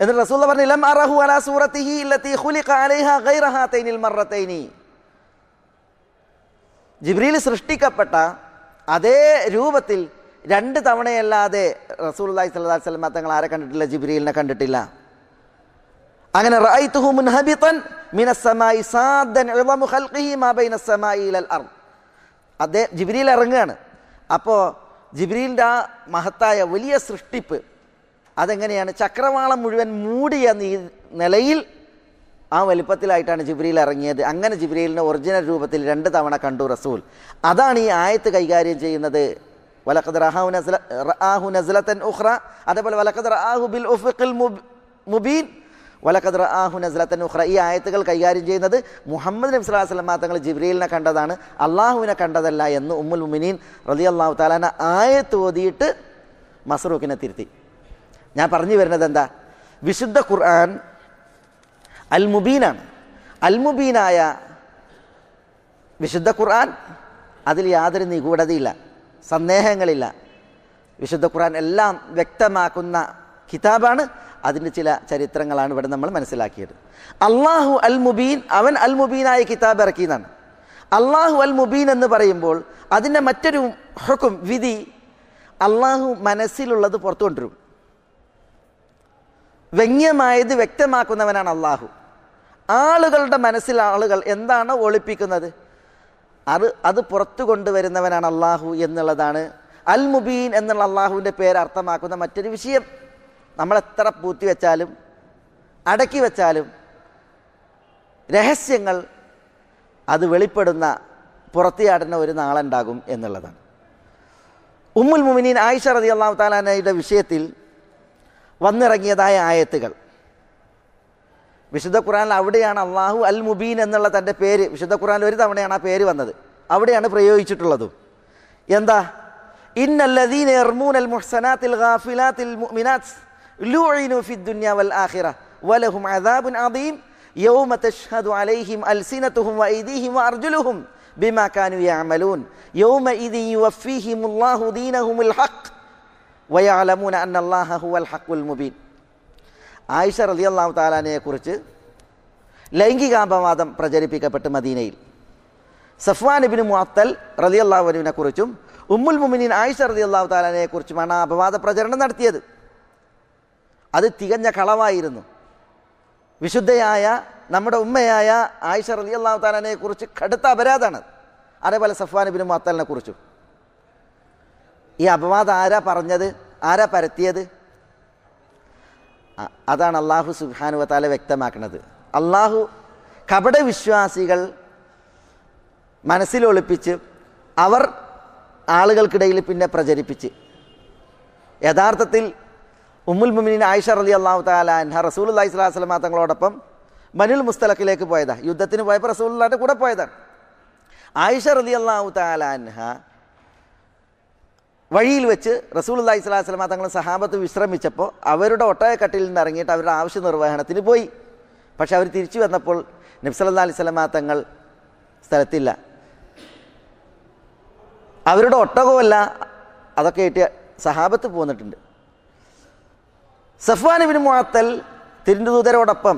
എന്നിട്ട് റസൂലുള്ള പറഞ്ഞു ലം അറഹു അലാ സൂറത്തിഹി ഇല്ലത്തി ഖുലിഖ അലൈഹ ഗൈറ ഹാതൈനിൽ മറത്തൈനി. ജിബ്രീൽ സൃഷ്ടിക്കപ്പെട്ട അതേ രൂപത്തിൽ രണ്ട് തവണയല്ലാതെ റസൂലുള്ളാഹി സ്വല്ലല്ലാഹി അലൈഹി വസല്ലം തങ്ങൾ ആരെ കണ്ടിട്ടില്ല? ജിബ്രീലിനെ കണ്ടിട്ടില്ല. അങ്ങനെ റഅയ്തുഹു മുൻഹബിതൻ അതേ ജിബ്രീൽ ഇറങ്ങുകയാണ്. അപ്പോൾ ജിബ്രീലിന്റെ ആ മഹത്തായ വലിയ സൃഷ്ടിപ്പ് അതെങ്ങനെയാണ്? ചക്രവാളം മുഴുവൻ മൂടിയ നീ നിലയിൽ ആ വലിപ്പത്തിലായിട്ടാണ് ജിബ്രീൽ ഇറങ്ങിയത്. അങ്ങനെ ജിബ്രീലിനെ ഒറിജിനൽ രൂപത്തിൽ രണ്ട് തവണ കണ്ടു റസൂൽ. അതാണ് ഈ ആയത്ത് കൈകാര്യം ചെയ്യുന്നത്. വലഖദ് റഹാഹു നസ്ല റഹാഹു നസ്ലത്തൻ ഉഹ്റ അതേപോലെ വലഖദ് റഹാഹു ബിൽ ഉഫഖിൽ മുബീൻ. വലഖദ് റആഹു നസ്ലത്തൻ ഉഖ്റ. ഈ ആയത്തുകൾ കൈകാര്യം ചെയ്യുന്നത് മുഹമ്മദ് നബി സ്വല്ലല്ലാഹു അലൈഹി തങ്ങൾ ജിബ്രീലിനെ കണ്ടതാണ് അള്ളാഹുവിനെ കണ്ടതല്ല എന്ന് ഉമ്മുൽ മുമിനീൻ റലി അള്ളാഹു താലാന ആയത്ത് ഓതിയിട്ട് മസറൂഖിനെ തിരുത്തി. ഞാൻ പറഞ്ഞു വരുന്നത് എന്താ? വിശുദ്ധ ഖുർആൻ അൽ മുബീനാണ് അൽ മുബീനായ വിശുദ്ധ ഖുർആൻ അതിൽ യാതൊരു നിഗൂഢതയില്ല സന്ദേഹങ്ങളില്ല. വിശുദ്ധ ഖുർആൻ എല്ലാം വ്യക്തമാക്കുന്ന കിതാബാണ്. അതിന്റെ ചില ചരിത്രങ്ങളാണ് ഇവിടെ നമ്മൾ മനസ്സിലാക്കിയത്. അള്ളാഹു അൽ മുബീൻ അവൻ അൽ മുബീനായ കിതാബ് ഇറക്കിയതാണ്. അള്ളാഹു അൽ മുബീൻ എന്ന് പറയുമ്പോൾ അതിന്റെ മറ്റൊരു ഹുക്കും വിധി അള്ളാഹു മനസ്സിലുള്ളത് പുറത്തു കൊണ്ടുവരും. വ്യംഗ്യമായത് വ്യക്തമാക്കുന്നവനാണ് അള്ളാഹു ആളുകളുടെ മനസ്സിൽ ആളുകൾ എന്താണ് ഒളിപ്പിക്കുന്നത് അത് അത് പുറത്തു കൊണ്ടുവരുന്നവനാണ് അള്ളാഹു എന്നുള്ളതാണ്. അൽ മുബീൻ എന്നുള്ള അള്ളാഹുവിന്റെ പേര് അർത്ഥമാക്കുന്ന മറ്റൊരു വിഷയം. നമ്മൾ എത്ര പൂത്തി വെച്ചാലും അടക്കി വെച്ചാലും രഹസ്യങ്ങൾ അത് വെളിപ്പെടുന്ന പുറത്തിയാടുന്ന ഒരു നാളുണ്ടാകും എന്നുള്ളതാണ്. ഉമ്മുൽ മുമിനീൻ ആയിഷ റതി അള്ളാഹു താലാനയുടെ വിഷയത്തിൽ വന്നിറങ്ങിയതായ ആയത്തുകൾ. വിശുദ്ധ ഖുറാനിൽ അവിടെയാണ് അള്ളാഹു അൽ മുബീൻ എന്നുള്ള തന്റെ പേര്. വിശുദ്ധ ഖുറാനിൽ ഒരു തവണയാണ് ആ പേര് വന്നത്. അവിടെയാണ് പ്രയോഗിച്ചിട്ടുള്ളതും. എന്താ? ഇന്നല്ലദീന എർമൂൻ അൽ മുഹ്സനാത്തിൽ ഗാഫിലാത്തിൽ മുഅ്മിനാത്ത്. ലൂഇനു ഫിദ് ദുനിയ വൽ ആഖിറ വലഹും അദാബുൻ അദീം യൗമ തഷ്ഹദു അലൈഹിം അൽസിനതുഹും വഅയ്ദീഹിം വഅർജുലുഹും ബിമാ കാനൂ യഅമലൂൻ യൗമഇദി യുവഫീഹിമുല്ലാഹു ദീനഹുമുൽ ഹഖ് വയഅലമൂന അന്ന അല്ലാഹ ഹുവൽ ഹഖുൽ മുബീൻ ആയിഷ റളിയല്ലാഹു താലാനയെ കുറിച്ച് ലൈംഗികാപവാദം പ്രചരിപ്പിക്കപ്പെട്ട് മദീനയിൽ. സഫ്വാൻ ഇബിന് മുഅത്തൽ റളിയല്ലാഹു റളിയല്ലാഹുവിനെ കുറിച്ചും ഉമ്മുൽ മുഅ്മിനീൻ ആയിഷ റളിയല്ലാഹു താലാനയെ കുറിച്ചുമാണ് അപവാദ പ്രചരണം നടത്തിയത്. അത് തികഞ്ഞ കളവായിരുന്നു. വിശുദ്ധയായ നമ്മുടെ ഉമ്മയായ ആയിഷ അള്ളാഹു താലാനെ കുറിച്ച് കടുത്ത അപരാധമാണ്. അതേപോലെ സഫ്വാൻ ഇബിന് മുഅത്തലിനെ കുറിച്ചും. ഈ അപവാദം ആരാ പറഞ്ഞത്? ആരാ പരത്തിയത്? അതാണ് അള്ളാഹു സുബാനുവത്താല വ്യക്തമാക്കുന്നത് അള്ളാഹു കപട വിശ്വാസികൾ മനസ്സിലൊളിപ്പിച്ച് അവർ ആളുകൾക്കിടയിൽ പിന്നെ പ്രചരിപ്പിച്ച്. യഥാർത്ഥത്തിൽ ഉമ്മുൽ മുമിനിൻ ആയിഷ അലി അള്ളാഹു താലാൻഹ റസൂൽ അള്ളഹി സ്വലാഹു വസ്ലമ തങ്ങളോടൊപ്പം മനുൽ മുസ്തലക്കിലേക്ക് പോയതാ. യുദ്ധത്തിന് പോയപ്പോൾ റസൂലുള്ളാന്റെ കൂടെ പോയതാണ്. ആയിഷ റലി അള്ളാഹു താലാൻഹ വഴിയിൽ വെച്ച് റസൂൽ അള്ളഹി സ്വലാഹു വസ്ലമ തങ്ങൾ സഹാബത്ത് വിശ്രമിച്ചപ്പോൾ അവരുടെ ഒട്ടകക്കട്ടിൽ നിന്ന് ഇറങ്ങിയിട്ട് അവരുടെ ആവശ്യ നിർവഹണത്തിന് പോയി. പക്ഷെ അവർ തിരിച്ചു വന്നപ്പോൾ നബ്സല്ലാ അലൈഹി സ്വലമ തങ്ങൾ സ്ഥലത്തില്ല. അവരുടെ ഒട്ടകമല്ല അതൊക്കെ ആയിട്ട് സഹാബത്ത് പോന്നിട്ടുണ്ട്. സഫ്വാനുബിൻ മുഅത്തൽ തിരുണ്ടുദൂതരോടൊപ്പം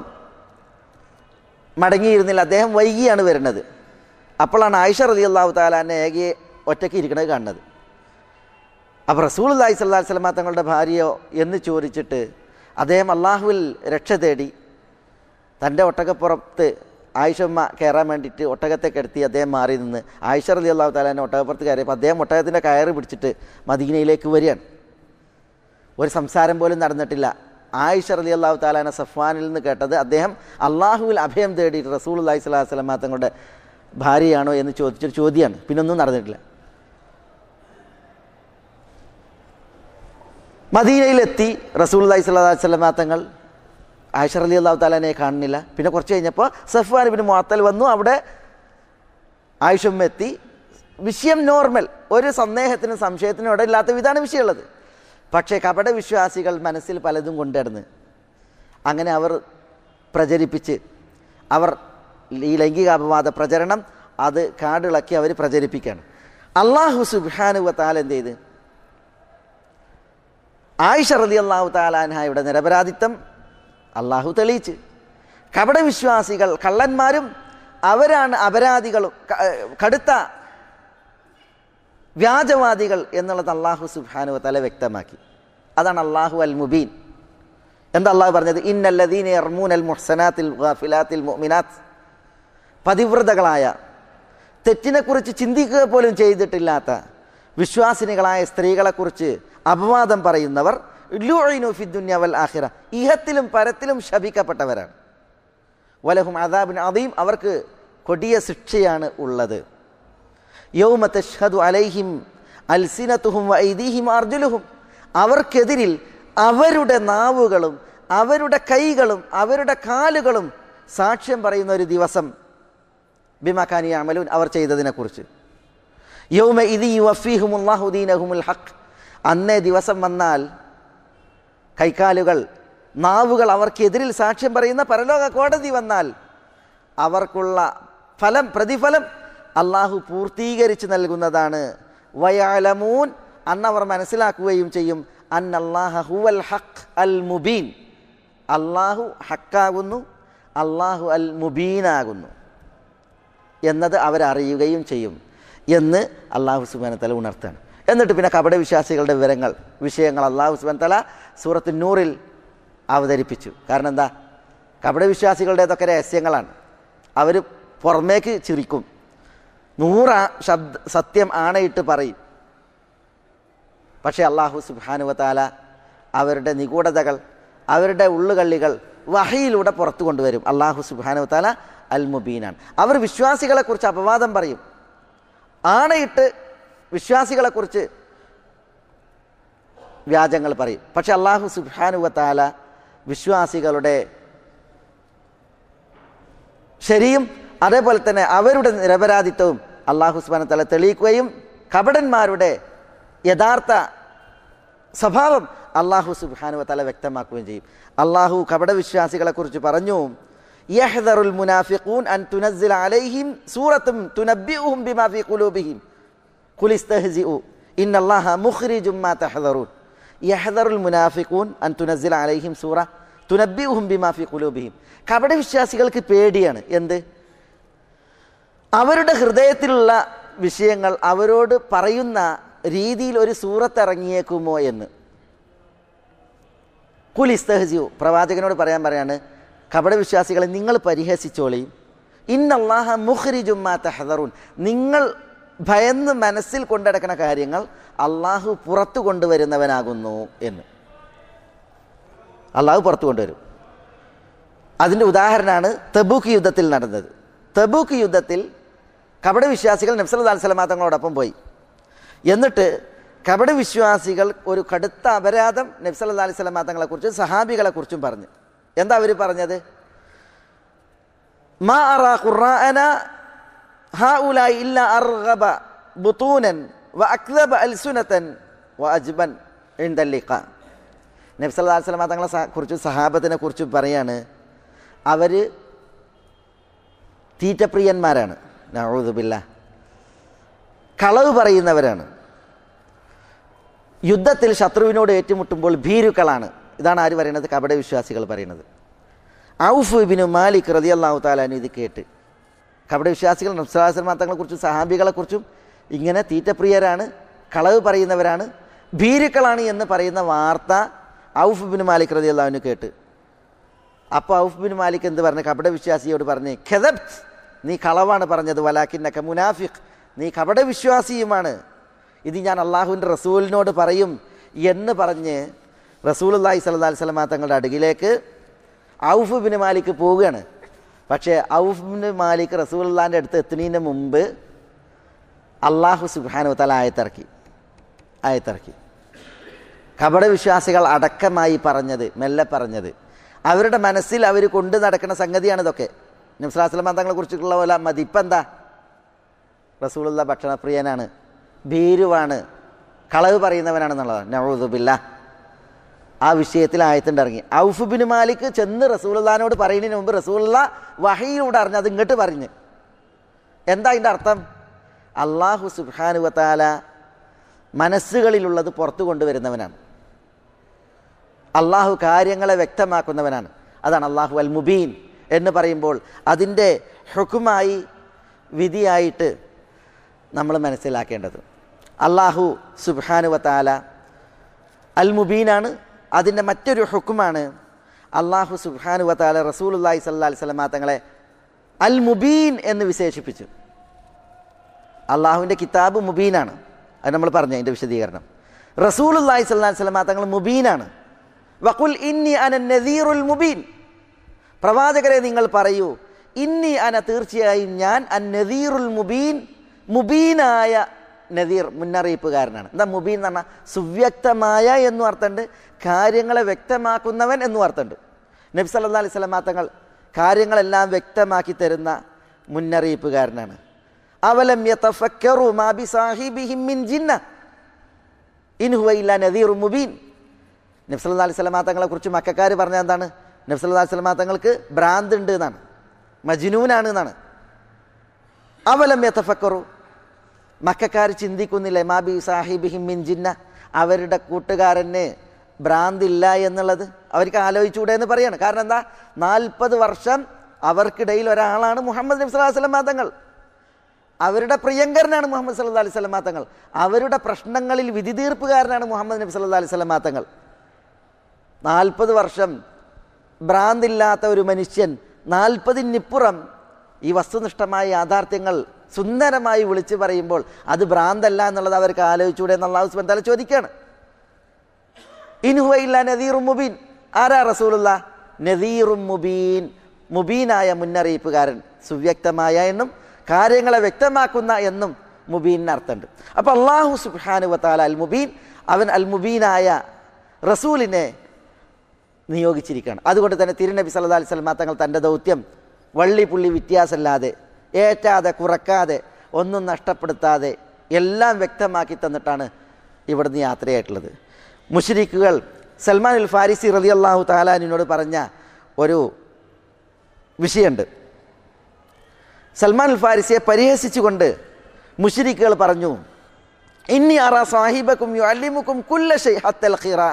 മടങ്ങിയിരുന്നില്ല. അദ്ദേഹം വൈകിയാണ് വരുന്നത്. അപ്പോഴാണ് ആയിഷ റലി അള്ളാഹു താലാനെ ഏകയെ ഒറ്റയ്ക്ക് ഇരിക്കണത് കാണുന്നത്. അപ്പോൾ റസൂൽ അല്ലാഹി സ്വല്ലാ സ്വലമ തങ്ങളുടെ ഭാര്യയോ എന്ന് ചോദിച്ചിട്ട് അദ്ദേഹം അള്ളാഹുവിൽ രക്ഷ തേടി തന്റെ ഒട്ടകപ്പുറത്ത് ആയിഷമ്മ കയറാൻ വേണ്ടിയിട്ട് ഒട്ടകത്തെ കിടത്തി അദ്ദേഹം മാറി നിന്ന് ആയിഷ റലി അള്ളാഹു താലാനെ ഒട്ടകപ്പുറത്ത് കയറിയപ്പോൾ അദ്ദേഹം ഒട്ടകത്തിന്റെ കയറ് പിടിച്ചിട്ട് മദീനയിലേക്ക് വരികയാണ്. ഒരു സംസാരം പോലും നടന്നിട്ടില്ല. ആയിഷ അലി അള്ളാഹു താലാന സഫ്വാനിൽ നിന്ന് കേട്ടത് അദ്ദേഹം അള്ളാഹുവിൽ അഭയം തേടിയിട്ട് റസൂൾ അള്ളഹി സ്വലാഹു വസ്ലമ തങ്ങളുടെ ഭാര്യയാണോ എന്ന് ചോദിച്ചൊരു ചോദ്യമാണ് പിന്നൊന്നും നടന്നിട്ടില്ല. മദീനയിലെത്തി റസൂൽ അള്ളഹി സ്വലാഹു വസ്ലമ തങ്ങൾ ആയിഷ അലി അള്ളാഹു താലാനെ കാണുന്നില്ല. പിന്നെ കുറച്ച് കഴിഞ്ഞപ്പോൾ സഫ്വാൻ പിന്നെ മുഅത്തൽ വന്നു. അവിടെ ആയിഷമ്മ എത്തി. വിഷയം നോർമൽ. ഒരു സന്ദേഹത്തിനും സംശയത്തിനും ഇവിടെ ഇല്ലാത്ത വിധമാണ് വിഷയമുള്ളത്. പക്ഷേ കപട വിശ്വാസികൾ മനസ്സിൽ പലതും കൊണ്ടിരുന്ന് അങ്ങനെ അവർ പ്രചരിപ്പിച്ച് അവർ ഈ ലൈംഗിക അപവാദ പ്രചരണം അത് കാടിളക്കി അവർ പ്രചരിപ്പിക്കുകയാണ്. അള്ളാഹു സുബാനുവ താൽ എന്ത് ചെയ്ത്? ആയിഷ റതി അള്ളാഹു താലാൻഹായുടെ നിരപരാധിത്വം അള്ളാഹു തെളിയിച്ച്. കപടവിശ്വാസികൾ കള്ളന്മാരും അവരാണ് അപരാധികളും കടുത്ത വ്യാജവാദികൾ എന്നുള്ളത് അള്ളാഹു സുബാനു തല വ്യക്തമാക്കി. അതാണ് അള്ളാഹു അൽ മുബീൻ എന്താ അള്ളാഹു പറഞ്ഞത്? ഇന്നല്ലദീന എർമൂൻ അൽ മുഹ്സനാത്തിൽ ഗാഫിലാത്തിൽ മുഅ്മിനാത്ത്. പതിവ്രതകളായ തെറ്റിനെക്കുറിച്ച് ചിന്തിക്കുക പോലും ചെയ്തിട്ടില്ലാത്ത വിശ്വാസിനികളായ സ്ത്രീകളെക്കുറിച്ച് അപവാദം പറയുന്നവർ ലുഈനു ആഹിറ ഇഹത്തിലും പരത്തിലും ശപിക്കപ്പെട്ടവരാണ്. വലഹും അദാബിൻ അദീം. അവർക്ക് കൊടിയ ശിക്ഷയാണ് ഉള്ളത്. യൗമ തഷ്ഹദു അലൈഹിം അൽസിനത്തുഹും വൈദീഹിം അർജുലുഹും. അവർക്കെതിരിൽ അവരുടെ നാവുകളും അവരുടെ കൈകളും അവരുടെ കാലുകളും സാക്ഷ്യം പറയുന്ന ഒരു ദിവസം. ബിമാഖാനി അമലൂൻ അവർ ചെയ്തതിനെക്കുറിച്ച്. യൗമ ഇതി വഫീഹുമുല്ലാഹുദീനഹുമുൽ ഹഖ്. അന്നേ ദിവസം വന്നാൽ കൈക്കാലുകൾ നാവുകൾ അവർക്കെതിരിൽ സാക്ഷ്യം പറയുന്ന പരലോക കോടതി വന്നാൽ അവർക്കുള്ള ഫലം പ്രതിഫലം അള്ളാഹു പൂർത്തീകരിച്ച് നൽകുന്നതാണ്. വയാലമൂൻ അന്നവർ മനസ്സിലാക്കുകയും ചെയ്യും. അന്നല്ലാഹ ഹുവൽ ഹഖ് അൽ മുബീൻ. അള്ളാഹു ഹക്കാകുന്നു അള്ളാഹു അൽ മുബീനാകുന്നു എന്നത് അവരറിയുകയും ചെയ്യും എന്ന് അള്ളാഹു സുബാനത്തല തല ഉണർത്താണ് എന്നിട്ട് പിന്നെ കപട വിശ്വാസികളുടെ വിവരങ്ങൾ വിഷയങ്ങൾ അള്ളാഹു സുബാനത്തല തല സൂറത്ത് നൂറിൽ അവതരിപ്പിച്ചു. കാരണം എന്താ? കപട വിശ്വാസികളുടേതൊക്കെ രഹസ്യങ്ങളാണ്. അവർ പുറമേക്ക് ചിരിക്കും. നൂറ് ശബ്ദ സത്യം ആണയിട്ട് പറയും. പക്ഷേ അള്ളാഹു സുബാനുവത്താല അവരുടെ നിഗൂഢതകൾ അവരുടെ ഉള്ളുകള്ളികൾ വഹയിലൂടെ പുറത്തു കൊണ്ടുവരും. അള്ളാഹു സുബാനുവത്താല അൽ മുബീനാണ് അവർ വിശ്വാസികളെക്കുറിച്ച് അപവാദം പറയും. ആണയിട്ട് വിശ്വാസികളെക്കുറിച്ച് വ്യാജങ്ങൾ പറയും. പക്ഷെ അള്ളാഹു സുബാനുവത്താല വിശ്വാസികളുടെ ശരിയും അതേപോലെ തന്നെ അവരുടെ നിരപരാധിത്വവും അള്ളാഹു സുബാന തല തെളിയിക്കുകയും കപടന്മാരുടെ യഥാർത്ഥ സ്വഭാവം അള്ളാഹു സുബാനു തല വ്യക്തമാക്കുകയും ചെയ്യും. അള്ളാഹു കപട വിശ്വാസികളെ കുറിച്ച് പറഞ്ഞു യഹ്ദറുൽ മുനാഫിഖൂൻ അൻ തുനസ്സില അലൈഹിം സൂറത്തും തുനബ്ബിഉഹും ബിമാ ഫീ ഖുലൂബിഹിം. ഖുലിസ്തഹ്സിഉ ഇന്നല്ലാഹ മുഖ്രിജും മാ തഹ്ദറൂൻ. യഹ്ദറുൽ മുനാഫിഖൂൻ അൻ തുനസ്സില അലൈഹിം സൂറ തുനബ്ബിഉഹും ബിമാ ഫീ ഖുലൂബിഹിം. കപട വിശ്വാസികൾക്ക് പേടിയാണ്. എന്ത്? അവരുടെ ഹൃദയത്തിലുള്ള വിഷയങ്ങൾ അവരോട് പറയുന്ന രീതിയിൽ ഒരു സൂറത്ത് ഇറങ്ങിയേക്കുമോ എന്ന് കുലിസ്തഹസിയു പ്രവാചകനോട് പറയാൻ പറയാണ് കപട വിശ്വാസികളെ നിങ്ങൾ പരിഹസിച്ചോളിയും ഇന്നല്ലാഹ മുഖ്രിജുമാ തെഹദറുൻ. നിങ്ങൾ ഭയന്ന് മനസ്സിൽ കൊണ്ടടക്കുന്ന കാര്യങ്ങൾ അള്ളാഹു പുറത്തു കൊണ്ടുവരുന്നവനാകുന്നു എന്ന്. അള്ളാഹു പുറത്തു കൊണ്ടുവരും. അതിന്റെ ഉദാഹരണമാണ് തബൂക്ക് യുദ്ധത്തിൽ നടന്നത്. തബൂക്ക് യുദ്ധത്തിൽ കപടവിശ്വാസികൾ നബ്സലതാൽസലമ തങ്ങളോടൊപ്പം പോയി. എന്നിട്ട് കപടവിശ്വാസികൾ ഒരു കടുത്ത അപരാധം നബ്സലമാങ്ങളെ കുറിച്ചും സഹാബികളെ കുറിച്ചും പറഞ്ഞു. എന്താ അവർ പറഞ്ഞത്? മാ തങ്ങളെ കുറിച്ച് സഹാബത്തിനെ കുറിച്ച് പറയാണ്. അവർ തീറ്റപ്രിയന്മാരാണ്. നഊദുബില്ല കളവ് പറയുന്നവരാണ്. യുദ്ധത്തിൽ ശത്രുവിനോട് ഏറ്റുമുട്ടുമ്പോൾ ഭീരുക്കളാണ്. ഇതാണ് ആര് പറയുന്നത്? കപട വിശ്വാസികൾ പറയുന്നത്. ഔഫ് ബിനു മാലിക് അള്ളാഹു താലാനു ഇത് കേട്ട്. കപട വിശ്വാസികൾ നബ്സലാസന്മാങ്ങളെക്കുറിച്ചും സഹാബികളെക്കുറിച്ചും ഇങ്ങനെ തീറ്റപ്രിയരാണ് കളവ് പറയുന്നവരാണ് ഭീരുക്കളാണ് എന്ന് പറയുന്ന വാർത്ത ഔഫ് ബിൻ മാലിക് റതി അള്ളാഹുവിന് കേട്ട്. അപ്പോൾ ഔഫ് ബിൻ മാലിക് എന്ത് പറഞ്ഞു? കപട വിശ്വാസിയോട് പറഞ്ഞ് ഖെദബ് നീ കളവാണ് പറഞ്ഞത് വലാക്കിന്നക്ക മുനാഫിഖ്. നീ കപട വിശ്വാസിയുമാണ്. ഇത് ഞാൻ അള്ളാഹുവിന്റെ റസൂലിനോട് പറയും എന്ന് പറഞ്ഞ് അള്ളാഹി സല്ലാ സ്വലമാ തങ്ങളുടെ അടുകിലേക്ക് ഔഫ് ബിൻ മാലിക്ക് പോവുകയാണ്. പക്ഷേ ഔഫ് ബിൻ മാലിക് റസൂലുള്ളാന്റെ അടുത്ത് എത്തുന്നതിന് മുമ്പ് അള്ളാഹു സുബാനു തല ആയത്തിറക്കി. ആയത്തിറക്കി. കപട വിശ്വാസികൾ അടക്കമായി പറഞ്ഞത് മെല്ലെ പറഞ്ഞത്. അവരുടെ മനസ്സിൽ അവർ കൊണ്ടു നടക്കുന്ന സംഗതിയാണ് ഇതൊക്കെ നിംസ്ലാസ്ലം തങ്ങളെ കുറിച്ചിട്ടുള്ള പോലെ മതിപ്പെന്താ റസൂളുള്ള ഭക്ഷണപ്രിയനാണ്. ഭീരുവാണ്. കളവ് പറയുന്നവനാണെന്നുള്ളതാണ്. നവൂദുബില്ല ആ വിഷയത്തിൽ ആയത്തിന്റെ ഇറങ്ങി. ബിൻ മാലിക് ചെന്ന് റസൂലുള്ളാനോട് പറയുന്നതിന് മുമ്പ് റസൂലുള്ള വഹയിലൂടെ അറിഞ്ഞ് അത് ഇങ്ങോട്ട് പറഞ്ഞ്. എന്താ അതിന്റെ അർത്ഥം? അള്ളാഹു സുബാനുവത്താല മനസ്സുകളിലുള്ളത് പുറത്തു കൊണ്ടുവരുന്നവനാണ്. അള്ളാഹു കാര്യങ്ങളെ വ്യക്തമാക്കുന്നവനാണ്. അതാണ് അള്ളാഹു അൽ മുബീൻ. എന്ന് പറയുമ്പോൾ അതിന്റെ ഹുക്കുമായി വിധിയായിട്ട് നമ്മൾ മനസ്സിലാക്കേണ്ടത്. അള്ളാഹു സുബാനുവത്താല അൽ മുബീനാണ് അതിന്റെ മറ്റൊരു ഹുക്കുമാണ് അള്ളാഹു സുബാനുവത്താല റസൂലുല്ലാഹി സല്ലാ അലിസ്ലാം തങ്ങളെ അൽ മുബീൻ എന്ന് വിശേഷിപ്പിച്ചു. അള്ളാഹുവിന്റെ കിതാബ് മുബീനാണ്. അത് നമ്മൾ പറഞ്ഞു അതിന്റെ വിശദീകരണം. റസൂലുല്ലാഹി സല്ലാ സ്വലമ തങ്ങൾ മുബീനാണ്. വക്കുൽ ഇന്നി അന മുബീൻ. പ്രവാചകരെ നിങ്ങൾ പറയൂ ഇന്നി അന തീർച്ചയായും ഞാൻ അൻ നദീറുൽ മുബീൻ മുബീനായ നദീർ മുന്നറിയിപ്പുകാരനാണ്. എന്താ മുബീൻ എന്ന് പറഞ്ഞാൽ സുവ്യക്തമായ എന്നും അർത്ഥമുണ്ട് കാര്യങ്ങളെ വ്യക്തമാക്കുന്നവൻ എന്നും അർത്ഥമുണ്ട്. നബി സല്ലാ അലൈഹി സ്വലമാ തങ്ങൾ കാര്യങ്ങളെല്ലാം വ്യക്തമാക്കി തരുന്ന മുന്നറിയിപ്പുകാരനാണ്. അവലം ജിന്ന ഇൻ ഹുവ ഇല്ലാ നദീറു മുബീൻ. നബി സല്ലല്ലാഹു അലൈഹി വസല്ലം തങ്ങളെ കുറിച്ച് മക്കാർ പറഞ്ഞ എന്താണ്? നബി സല്ലല്ലാഹു അലൈഹി വസല്ലം തങ്ങൾക്ക് ഭ്രാന്ത് ഉണ്ട് എന്നാണ്. മജ്നൂനാണ് എന്നാണ്. അവലം യഥഫക്കറു മക്കാർ ചിന്തിക്കുന്നില്ല മാബി സാഹിബിഹിം മിൻജിന്ന അവരുടെ കൂട്ടുകാരന് ഭ്രാന്തില്ല എന്നുള്ളത് അവർക്ക് ആലോചിച്ചുകൂടെ എന്ന് പറയാണ്. കാരണം എന്താ? നാൽപ്പത് വർഷം അവർക്കിടയിൽ ഒരാളാണ് മുഹമ്മദ് നബി അലൈഹി വസല്ലം തങ്ങൾ. അവരുടെ പ്രിയങ്കരനാണ് മുഹമ്മദ് സല്ലാ അലൈഹി സ്വലമാ തങ്ങൾ. അവരുടെ പ്രശ്നങ്ങളിൽ വിധി തീർപ്പുകാരനാണ് മുഹമ്മദ് നബി സല്ലാ അലൈഹി സ്വലമാ തങ്ങൾ. നാൽപ്പത് വർഷം ഭ്രാന്തില്ലാത്ത ഒരു മനുഷ്യൻ നാൽപ്പതിനിപ്പുറം ഈ വസ്തുനിഷ്ഠമായ യാഥാർത്ഥ്യങ്ങൾ സുന്ദരമായി വിളിച്ചു പറയുമ്പോൾ അത് ഭ്രാന്തല്ല എന്നുള്ളത് അവർക്ക് ആലോചിച്ചൂടെ എന്നുള്ള ഹൗസ്ബൻ തല ചോദിക്കുകയാണ് ഇൻഹുവയില്ല നദീറും മുബീൻ. ആരാ റസൂലുള്ള? നദീറും മുബീൻ. മുബീനായ മുന്നറിയിപ്പുകാരൻ സുവ്യക്തമായ എന്നും കാര്യങ്ങളെ വ്യക്തമാക്കുന്ന എന്നും മുബീനിന് അർത്ഥമുണ്ട്. അപ്പോൾ അള്ളാഹു സുബാനുവത്താല അൽ മുബീൻ അവൻ അൽ മുബീനായ റസൂലിനെ നിയോഗിച്ചിരിക്കുകയാണ്. അതുകൊണ്ട് തന്നെ തിരുനബി സല്ലാ അലൈഹി സ്വലമ തങ്ങൾ തന്റെ ദൗത്യം വള്ളി പുള്ളി വ്യത്യാസമില്ലാതെ ഏറ്റാതെ കുറക്കാതെ ഒന്നും നഷ്ടപ്പെടുത്താതെ എല്ലാം വ്യക്തമാക്കി തന്നിട്ടാണ് ഇവിടുന്ന് യാത്രയായിട്ടുള്ളത്. മുഷരിക്കുകൾ സൽമാൻ ഉൽ ഫാരിസി റതി അള്ളാഹു താലാനിനോട് പറഞ്ഞ ഒരു വിഷയമുണ്ട്. സൽമാൻ അൽ ഫാരിസിയെ പരിഹസിച്ചുകൊണ്ട് മുഷരിക്കുകൾ പറഞ്ഞു ഇന്നി അറ സാഹിബക്കും അല്ലിമുക്കും കുല്ലഷൈ ഹത്തൽ ഖിറാ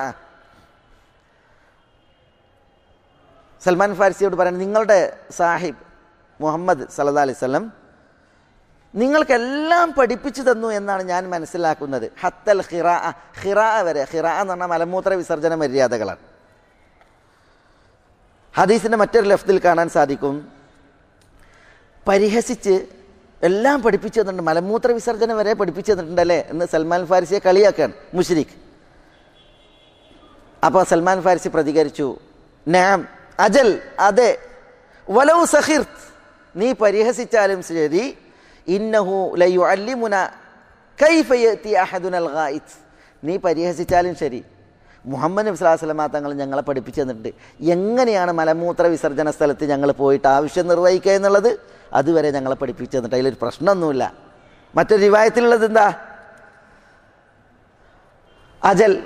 സൽമാൻ ഫാരിസിയോട് പറയുന്നത് നിങ്ങളുടെ സാഹിബ് മുഹമ്മദ് സല്ലാ അലിസ്ലം നിങ്ങൾക്കെല്ലാം പഠിപ്പിച്ചു തന്നു എന്നാണ് ഞാൻ മനസ്സിലാക്കുന്നത്. ഹത്തൽ ഹിറാ ഹിറാ വരെ ഹിറാ എന്ന് പറഞ്ഞാൽ മലമൂത്ര വിസർജന മര്യാദകളാണ്. ഹദീസിന്റെ മറ്റൊരു ലഫ്തിൽ കാണാൻ സാധിക്കും. പരിഹസിച്ച് എല്ലാം പഠിപ്പിച്ചു തന്നിട്ടുണ്ട്. മലമൂത്ര വിസർജനം വരെ പഠിപ്പിച്ചു തന്നിട്ടുണ്ടല്ലേ എന്ന് സൽമാൻ ഫാരിസിയെ കളിയാക്കുകയാണ് മുഷരിഖ് അപ്പോൾ സൽമാൻ ഫാരിസി പ്രതികരിച്ചു. നാം അജൽ അതെ. വലൗ സഹിർത്ത് നീ പരിഹസിച്ചാലും ശരി. ഇന്നഹു ലയു അല്ലിമുന കൈഫയത്തി അഹദുനൽ ഗായിത്ത് നീ പരിഹസിച്ചാലും ശരി. മുഹമ്മദ് നബി സ്വലാഹു വസ്ലമ തങ്ങൾ ഞങ്ങളെ പഠിപ്പിച്ചു തന്നിട്ടുണ്ട്. എങ്ങനെയാണ് മലമൂത്ര വിസർജന സ്ഥലത്ത് ഞങ്ങൾ പോയിട്ട് ആവശ്യം നിർവഹിക്കുക എന്നുള്ളത്? അതുവരെ ഞങ്ങളെ പഠിപ്പിച്ചു തന്നിട്ട് അതിലൊരു പ്രശ്നമൊന്നുമില്ല. മറ്റൊരു റിവായത്തിലുള്ളത് എന്താ? അജൽ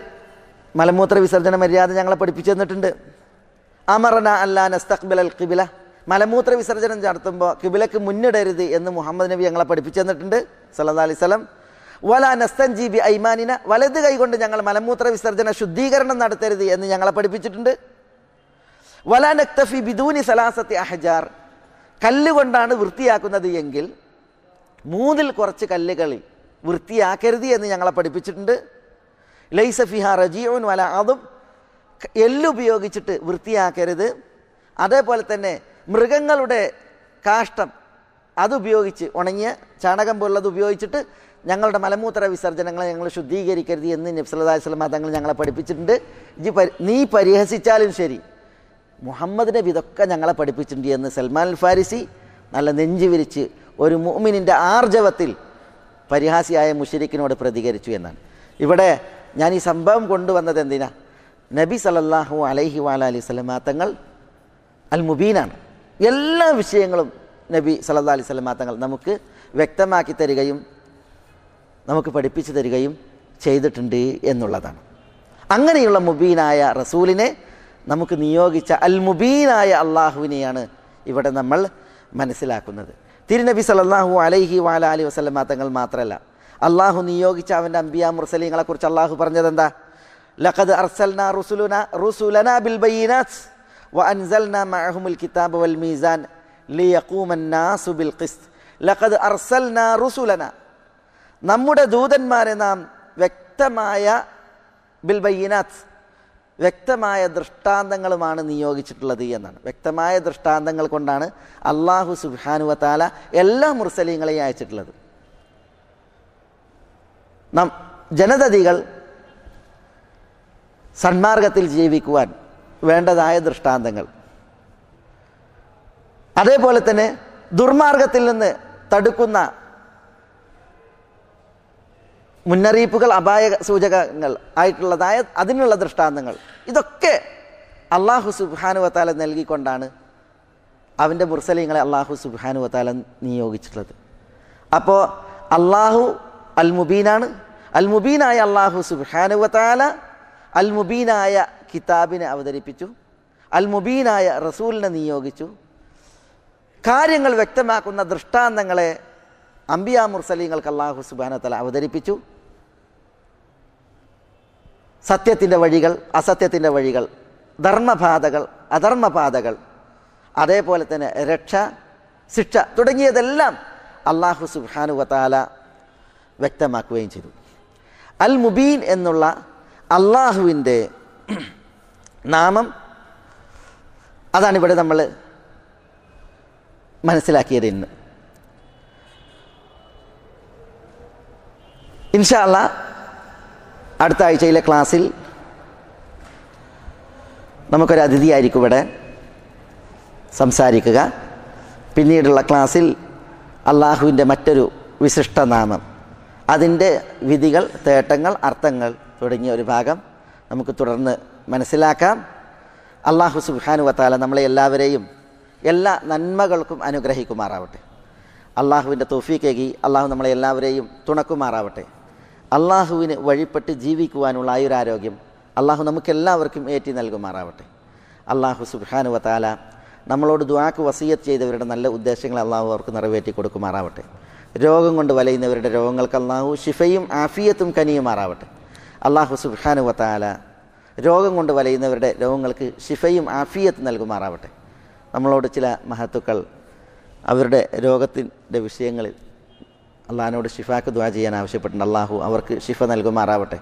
മലമൂത്ര വിസർജന മര്യാദ ഞങ്ങളെ പഠിപ്പിച്ചു തന്നിട്ടുണ്ട്. അമറന അല്ലാ നസ്തഖ്ബിൽ അൽ കിബില മലമൂത്ര വിസർജനം നടത്തുമ്പോൾ കിബിലക്ക് മുന്നിടരുത് എന്ന് മുഹമ്മദ് നബി ഞങ്ങളെ പഠിപ്പിച്ചു തന്നിട്ടുണ്ട് സല്ലാ അലൈഹി സ്വലം വല നസ്തൻജി ബി ഐമാനിന. വലത് കൈകൊണ്ട് ഞങ്ങൾ മലമൂത്ര വിസർജന ശുദ്ധീകരണം നടത്തരുത് എന്ന് ഞങ്ങളെ പഠിപ്പിച്ചിട്ടുണ്ട്. വല നക്തഫി ബിദൂനി സലാസത്തി അഹജാർ. കല്ലുകൊണ്ടാണ് വൃത്തിയാക്കുന്നത് എങ്കിൽ മൂന്നിൽ കുറച്ച് കല്ലുകളിൽ വൃത്തിയാക്കരുത് എന്ന് ഞങ്ങളെ പഠിപ്പിച്ചിട്ടുണ്ട്. ലൈസ റജിയോൻ വല അതും എല്ലുപയോഗിച്ചിട്ട് വൃത്തിയാക്കരുത്. അതേപോലെ തന്നെ മൃഗങ്ങളുടെ കാഷ്ടം അതുപയോഗിച്ച് ഉണങ്ങിയ ചാണകം പോലുള്ളത് ഉപയോഗിച്ചിട്ട് ഞങ്ങളുടെ മലമൂത്ര വിസർജനങ്ങളെ ഞങ്ങൾ ശുദ്ധീകരിക്കരുത് എന്ന് നബ്സല്ലാ സ്വലമ തങ്ങൾ ഞങ്ങളെ പഠിപ്പിച്ചിട്ടുണ്ട്. പരി നീ പരിഹസിച്ചാലും ശരി. മുഹമ്മദ് ഇതൊക്കെ ഞങ്ങളെ പഠിപ്പിച്ചിട്ടുണ്ട് എന്ന് സൽമാൻ അൽ ഫാരിസി നല്ല നെഞ്ചു വിരിച്ച് ഒരു മുഅ്മിനിന്റെ ആർജവത്തിൽ പരിഹാസിയായ മുഷരിക്കിനോട് പ്രതികരിച്ചു എന്നാണ്. ഇവിടെ ഞാൻ ഈ സംഭവം കൊണ്ടുവന്നത് എന്തിനാ? നബി സലല്ലാഹു അലൈഹി വാല അലൈഹി സ്വലമാ തങ്ങൾ അൽ എല്ലാ വിഷയങ്ങളും നബി സല്ലാ അലൈഹി സ്വലമാ തങ്ങൾ നമുക്ക് വ്യക്തമാക്കി തരികയും നമുക്ക് പഠിപ്പിച്ചു തരികയും ചെയ്തിട്ടുണ്ട് എന്നുള്ളതാണ്. അങ്ങനെയുള്ള മുബീനായ റസൂലിനെ നമുക്ക് നിയോഗിച്ച അൽ മുബീനായ അള്ളാഹുവിനെയാണ് ഇവിടെ നമ്മൾ മനസ്സിലാക്കുന്നത്. തിരുനബി സലല്ലാഹു അലൈഹി വാല അലി വസ്ലമാ തങ്ങൾ മാത്രമല്ല അള്ളാഹു നിയോഗിച്ച അവന്റെ അമ്പിയാ മുർസലീങ്ങളെ കുറിച്ച് അള്ളാഹു പറഞ്ഞത് എന്താ ലഖദ് അർസൽന റുസുലുന റുസുലന ബിൽ ബയ്യനാത്ത് വ അൻസൽന മഅഹുമുൽ കിതാബ് വൽ മീസാൻ ലിയഖൂമൻ നാസു ബിൽ ഖിസ്ത് ലഖദ് അർസൽന റുസുലന നമ്മുടെ ദൂതന്മാരെ നാം വ്യക്തമായ ബിൽ ബയ്യനാത്ത് വ്യക്തമായ ദൃഷ്ടാന്തങ്ങളുമാണ് നിയോഗിച്ചിട്ടുള്ളത് എന്നാണ്. വ്യക്തമായ ദൃഷ്ടാന്തങ്ങൾ കൊണ്ടാണ് അള്ളാഹു സുബാനുവത്താല എല്ലാ മുർസലീങ്ങളെയും അയച്ചിട്ടുള്ളത്. നാം ജനതതികൾ സന്മാർഗത്തിൽ ജീവിക്കുവാൻ വേണ്ടതായ ദൃഷ്ടാന്തങ്ങൾ. അതേപോലെ തന്നെ ദുർമാർഗത്തിൽ നിന്ന് തടുക്കുന്ന മുന്നറിയിപ്പുകൾ അപായ സൂചകങ്ങൾ ആയിട്ടുള്ളതായ അതിനുള്ള ദൃഷ്ടാന്തങ്ങൾ. ഇതൊക്കെ അള്ളാഹു സുബാനുവത്താല നൽകിക്കൊണ്ടാണ് അവന്റെ മുർസലിങ്ങളെ അള്ളാഹു സുബാനുവത്താല നിയോഗിച്ചിട്ടുള്ളത്. അപ്പോൾ അള്ളാഹു അൽ മുബീനാണ് അൽ മുബീനായ അള്ളാഹു സുബാനുവത്താല അൽ മുബീനായ കിതാബിനെ അവതരിപ്പിച്ചു. അൽ മുബീനായ റസൂലിനെ നിയോഗിച്ചു. കാര്യങ്ങൾ വ്യക്തമാക്കുന്ന ദൃഷ്ടാന്തങ്ങളെ അംബിയ മുർസലീങ്ങൾക്ക് അള്ളാഹു സുബാനത്തല അവതരിപ്പിച്ചു. സത്യത്തിന്റെ വഴികൾ അസത്യത്തിന്റെ വഴികൾ ധർമ്മപാതകൾ അധർമ്മപാതകൾ അതേപോലെ തന്നെ രക്ഷ ശിക്ഷ തുടങ്ങിയതെല്ലാം അള്ളാഹു സുബാനുവത്താല വ്യക്തമാക്കുകയും ചെയ്തു. അൽ മുബീൻ എന്നുള്ള അള്ളാഹുവിന്റെ നാമം അതാണ് ഇവിടെ നമ്മൾ മനസ്സിലാക്കിയത് ഇന്ന്. ഇൻഷാല്ല അടുത്ത ആഴ്ചയിലെ ക്ലാസ്സിൽ നമുക്കൊരു അതിഥിയായിരിക്കും ഇവിടെ സംസാരിക്കുക. പിന്നീടുള്ള ക്ലാസ്സിൽ അള്ളാഹുവിന്റെ മറ്റൊരു വിശിഷ്ടനാമം അതിന്റെ വിധികൾ തേട്ടങ്ങൾ അർത്ഥങ്ങൾ തുടങ്ങിയ ഒരു ഭാഗം നമുക്ക് തുടർന്ന് മനസ്സിലാക്കാം. അള്ളാഹു സുബാനു വത്താല നമ്മളെ എല്ലാവരെയും എല്ലാ നന്മകൾക്കും അനുഗ്രഹിക്കുമാറാവട്ടെ. അള്ളാഹുവിന്റെ തോഫീക്കേകി അള്ളാഹു നമ്മളെ എല്ലാവരെയും തുണക്കുമാറാവട്ടെ. അള്ളാഹുവിന് വഴിപ്പെട്ട് ജീവിക്കുവാനുള്ള ആയുരാരോഗ്യം അള്ളാഹു നമുക്കെല്ലാവർക്കും ഏറ്റി നൽകുമാറാവട്ടെ. അള്ളാഹു സുബാനു വത്താല നമ്മളോട് ദ്വാക്ക് വസീയത്ത് ചെയ്തവരുടെ നല്ല ഉദ്ദേശങ്ങൾ അള്ളാഹു അവർക്ക് നിറവേറ്റി കൊടുക്കുമാറാവട്ടെ. രോഗം കൊണ്ട് വലയുന്നവരുടെ രോഗങ്ങൾക്ക് അള്ളാഹു ഷിഫയും ആഫിയത്തും കനിയുമാറാവട്ടെ. അള്ളാഹു സുബാനു വത്താല രോഗം കൊണ്ട് വലയുന്നവരുടെ രോഗങ്ങൾക്ക് ഷിഫയും ആഫിയത്ത് നൽകുമാറാവട്ടെ. നമ്മളോട് ചില മഹത്തുക്കൾ അവരുടെ രോഗത്തിന്റെ വിഷയങ്ങളിൽ അള്ളാഹിനോട് ഷിഫാക്ക് ദ്വാ ചെയ്യാൻ ആവശ്യപ്പെട്ടിട്ടുണ്ട്. അള്ളാഹു അവർക്ക് ഷിഫ നൽകുമാറാവട്ടെ.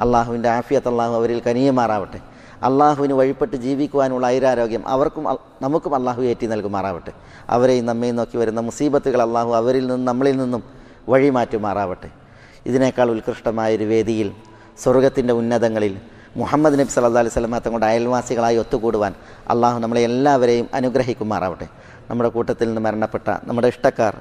അള്ളാഹുവിന്റെ ആഫിയത്ത് അള്ളാഹു അവരിൽ കനിയുമാറാവട്ടെ. അള്ളാഹുവിന് വഴിപ്പെട്ട് ജീവിക്കുവാനുള്ള ഐരാരോഗ്യം അവർക്കും നമുക്കും അള്ളാഹു ഏറ്റി നൽകുമാറാവട്ടെ. അവരെയും നമ്മയും നോക്കി വരുന്ന മുസീബത്തുകൾ അള്ളാഹു അവരിൽ നിന്നും നമ്മളിൽ നിന്നും വഴിമാറ്റുമാറാവട്ടെ. ഇതിനേക്കാൾ ഉത്കൃഷ്ടമായൊരു വേദിയിൽ സ്വർഗത്തിന്റെ ഉന്നതങ്ങളിൽ മുഹമ്മദ് നബി സല്ലാ അലൈഹി സ്വലമ തങ്ങളുടെ അയൽവാസികളായി ഒത്തുകൂടുവാൻ അള്ളാഹു നമ്മളെ എല്ലാവരെയും അനുഗ്രഹിക്കുമാറാവട്ടെ. നമ്മുടെ കൂട്ടത്തിൽ നിന്ന് മരണപ്പെട്ട നമ്മുടെ ഇഷ്ടക്കാർ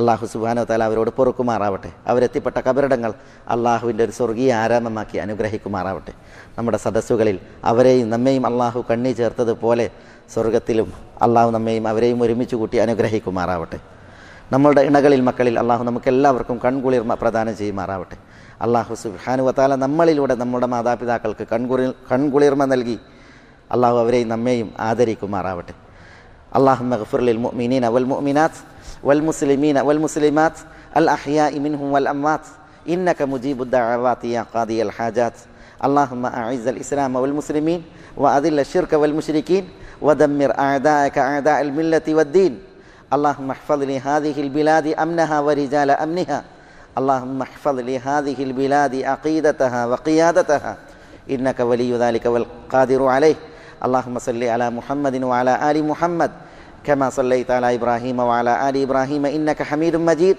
അള്ളാഹു സുബാനോ താല അവരോട് പൊറുക്കുമാറാവട്ടെ. അവരെത്തിപ്പെട്ട കബറിടങ്ങൾ അള്ളാഹുവിന്റെ ഒരു സ്വർഗീയ ആരാമമാക്കി അനുഗ്രഹിക്കുമാറാവട്ടെ. നമ്മുടെ സദസ്സുകളിൽ അവരെയും നമ്മെയും അള്ളാഹു കണ്ണി ചേർത്തതുപോലെ സ്വർഗത്തിലും അള്ളാഹു നമ്മെയും അവരെയും ഒരുമിച്ച് കൂട്ടി അനുഗ്രഹിക്കുമാറാവട്ടെ. നമ്മളുടെ ഇണകളിൽ മക്കളിൽ അള്ളാഹു നമുക്കെല്ലാവർക്കും കൺകുളിർമ പ്രദാനം ചെയ്യുമാറാവട്ടെ. അള്ളാഹു സുബാനു വത്താല നമ്മളിലൂടെ നമ്മുടെ മാതാപിതാക്കൾക്ക് കൺകുളിർ കൺകുളിർമ നൽകി അള്ളാഹു അവരെയും നമ്മെയും ആദരിക്കുമാറാവട്ടെ اللهم اغفر للمؤمنين والمؤمنات والمسلمين والمسلمات الأحياء منهم والأموات إنك مجيب الدعوات يا قاضي الحاجات اللهم أعز الإسلام والمسلمين وأذل الشرك والمشركين ودمر أعداءك أعداء الملة والدين اللهم احفظ لهذه البلاد أمنها ورجال أمنها اللهم احفظ لهذه البلاد عقيدتها وقيادتها. إنك ولي ذلك والقادر عليه. اللهم صل على محمد وعلى آل محمد. كما صليت على إبراهيم وعلى آل إبراهيم إنك حميد مجيد.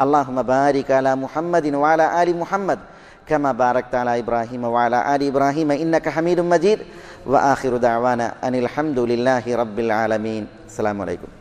اللهم بارك على محمد وعلى آل محمد. كما باركت على إبراهيم وعلى آل إبراهيم إنك حميد مجيد. وآخر دعوانا أن الحمد لله رب العالمين. السلام عليكم.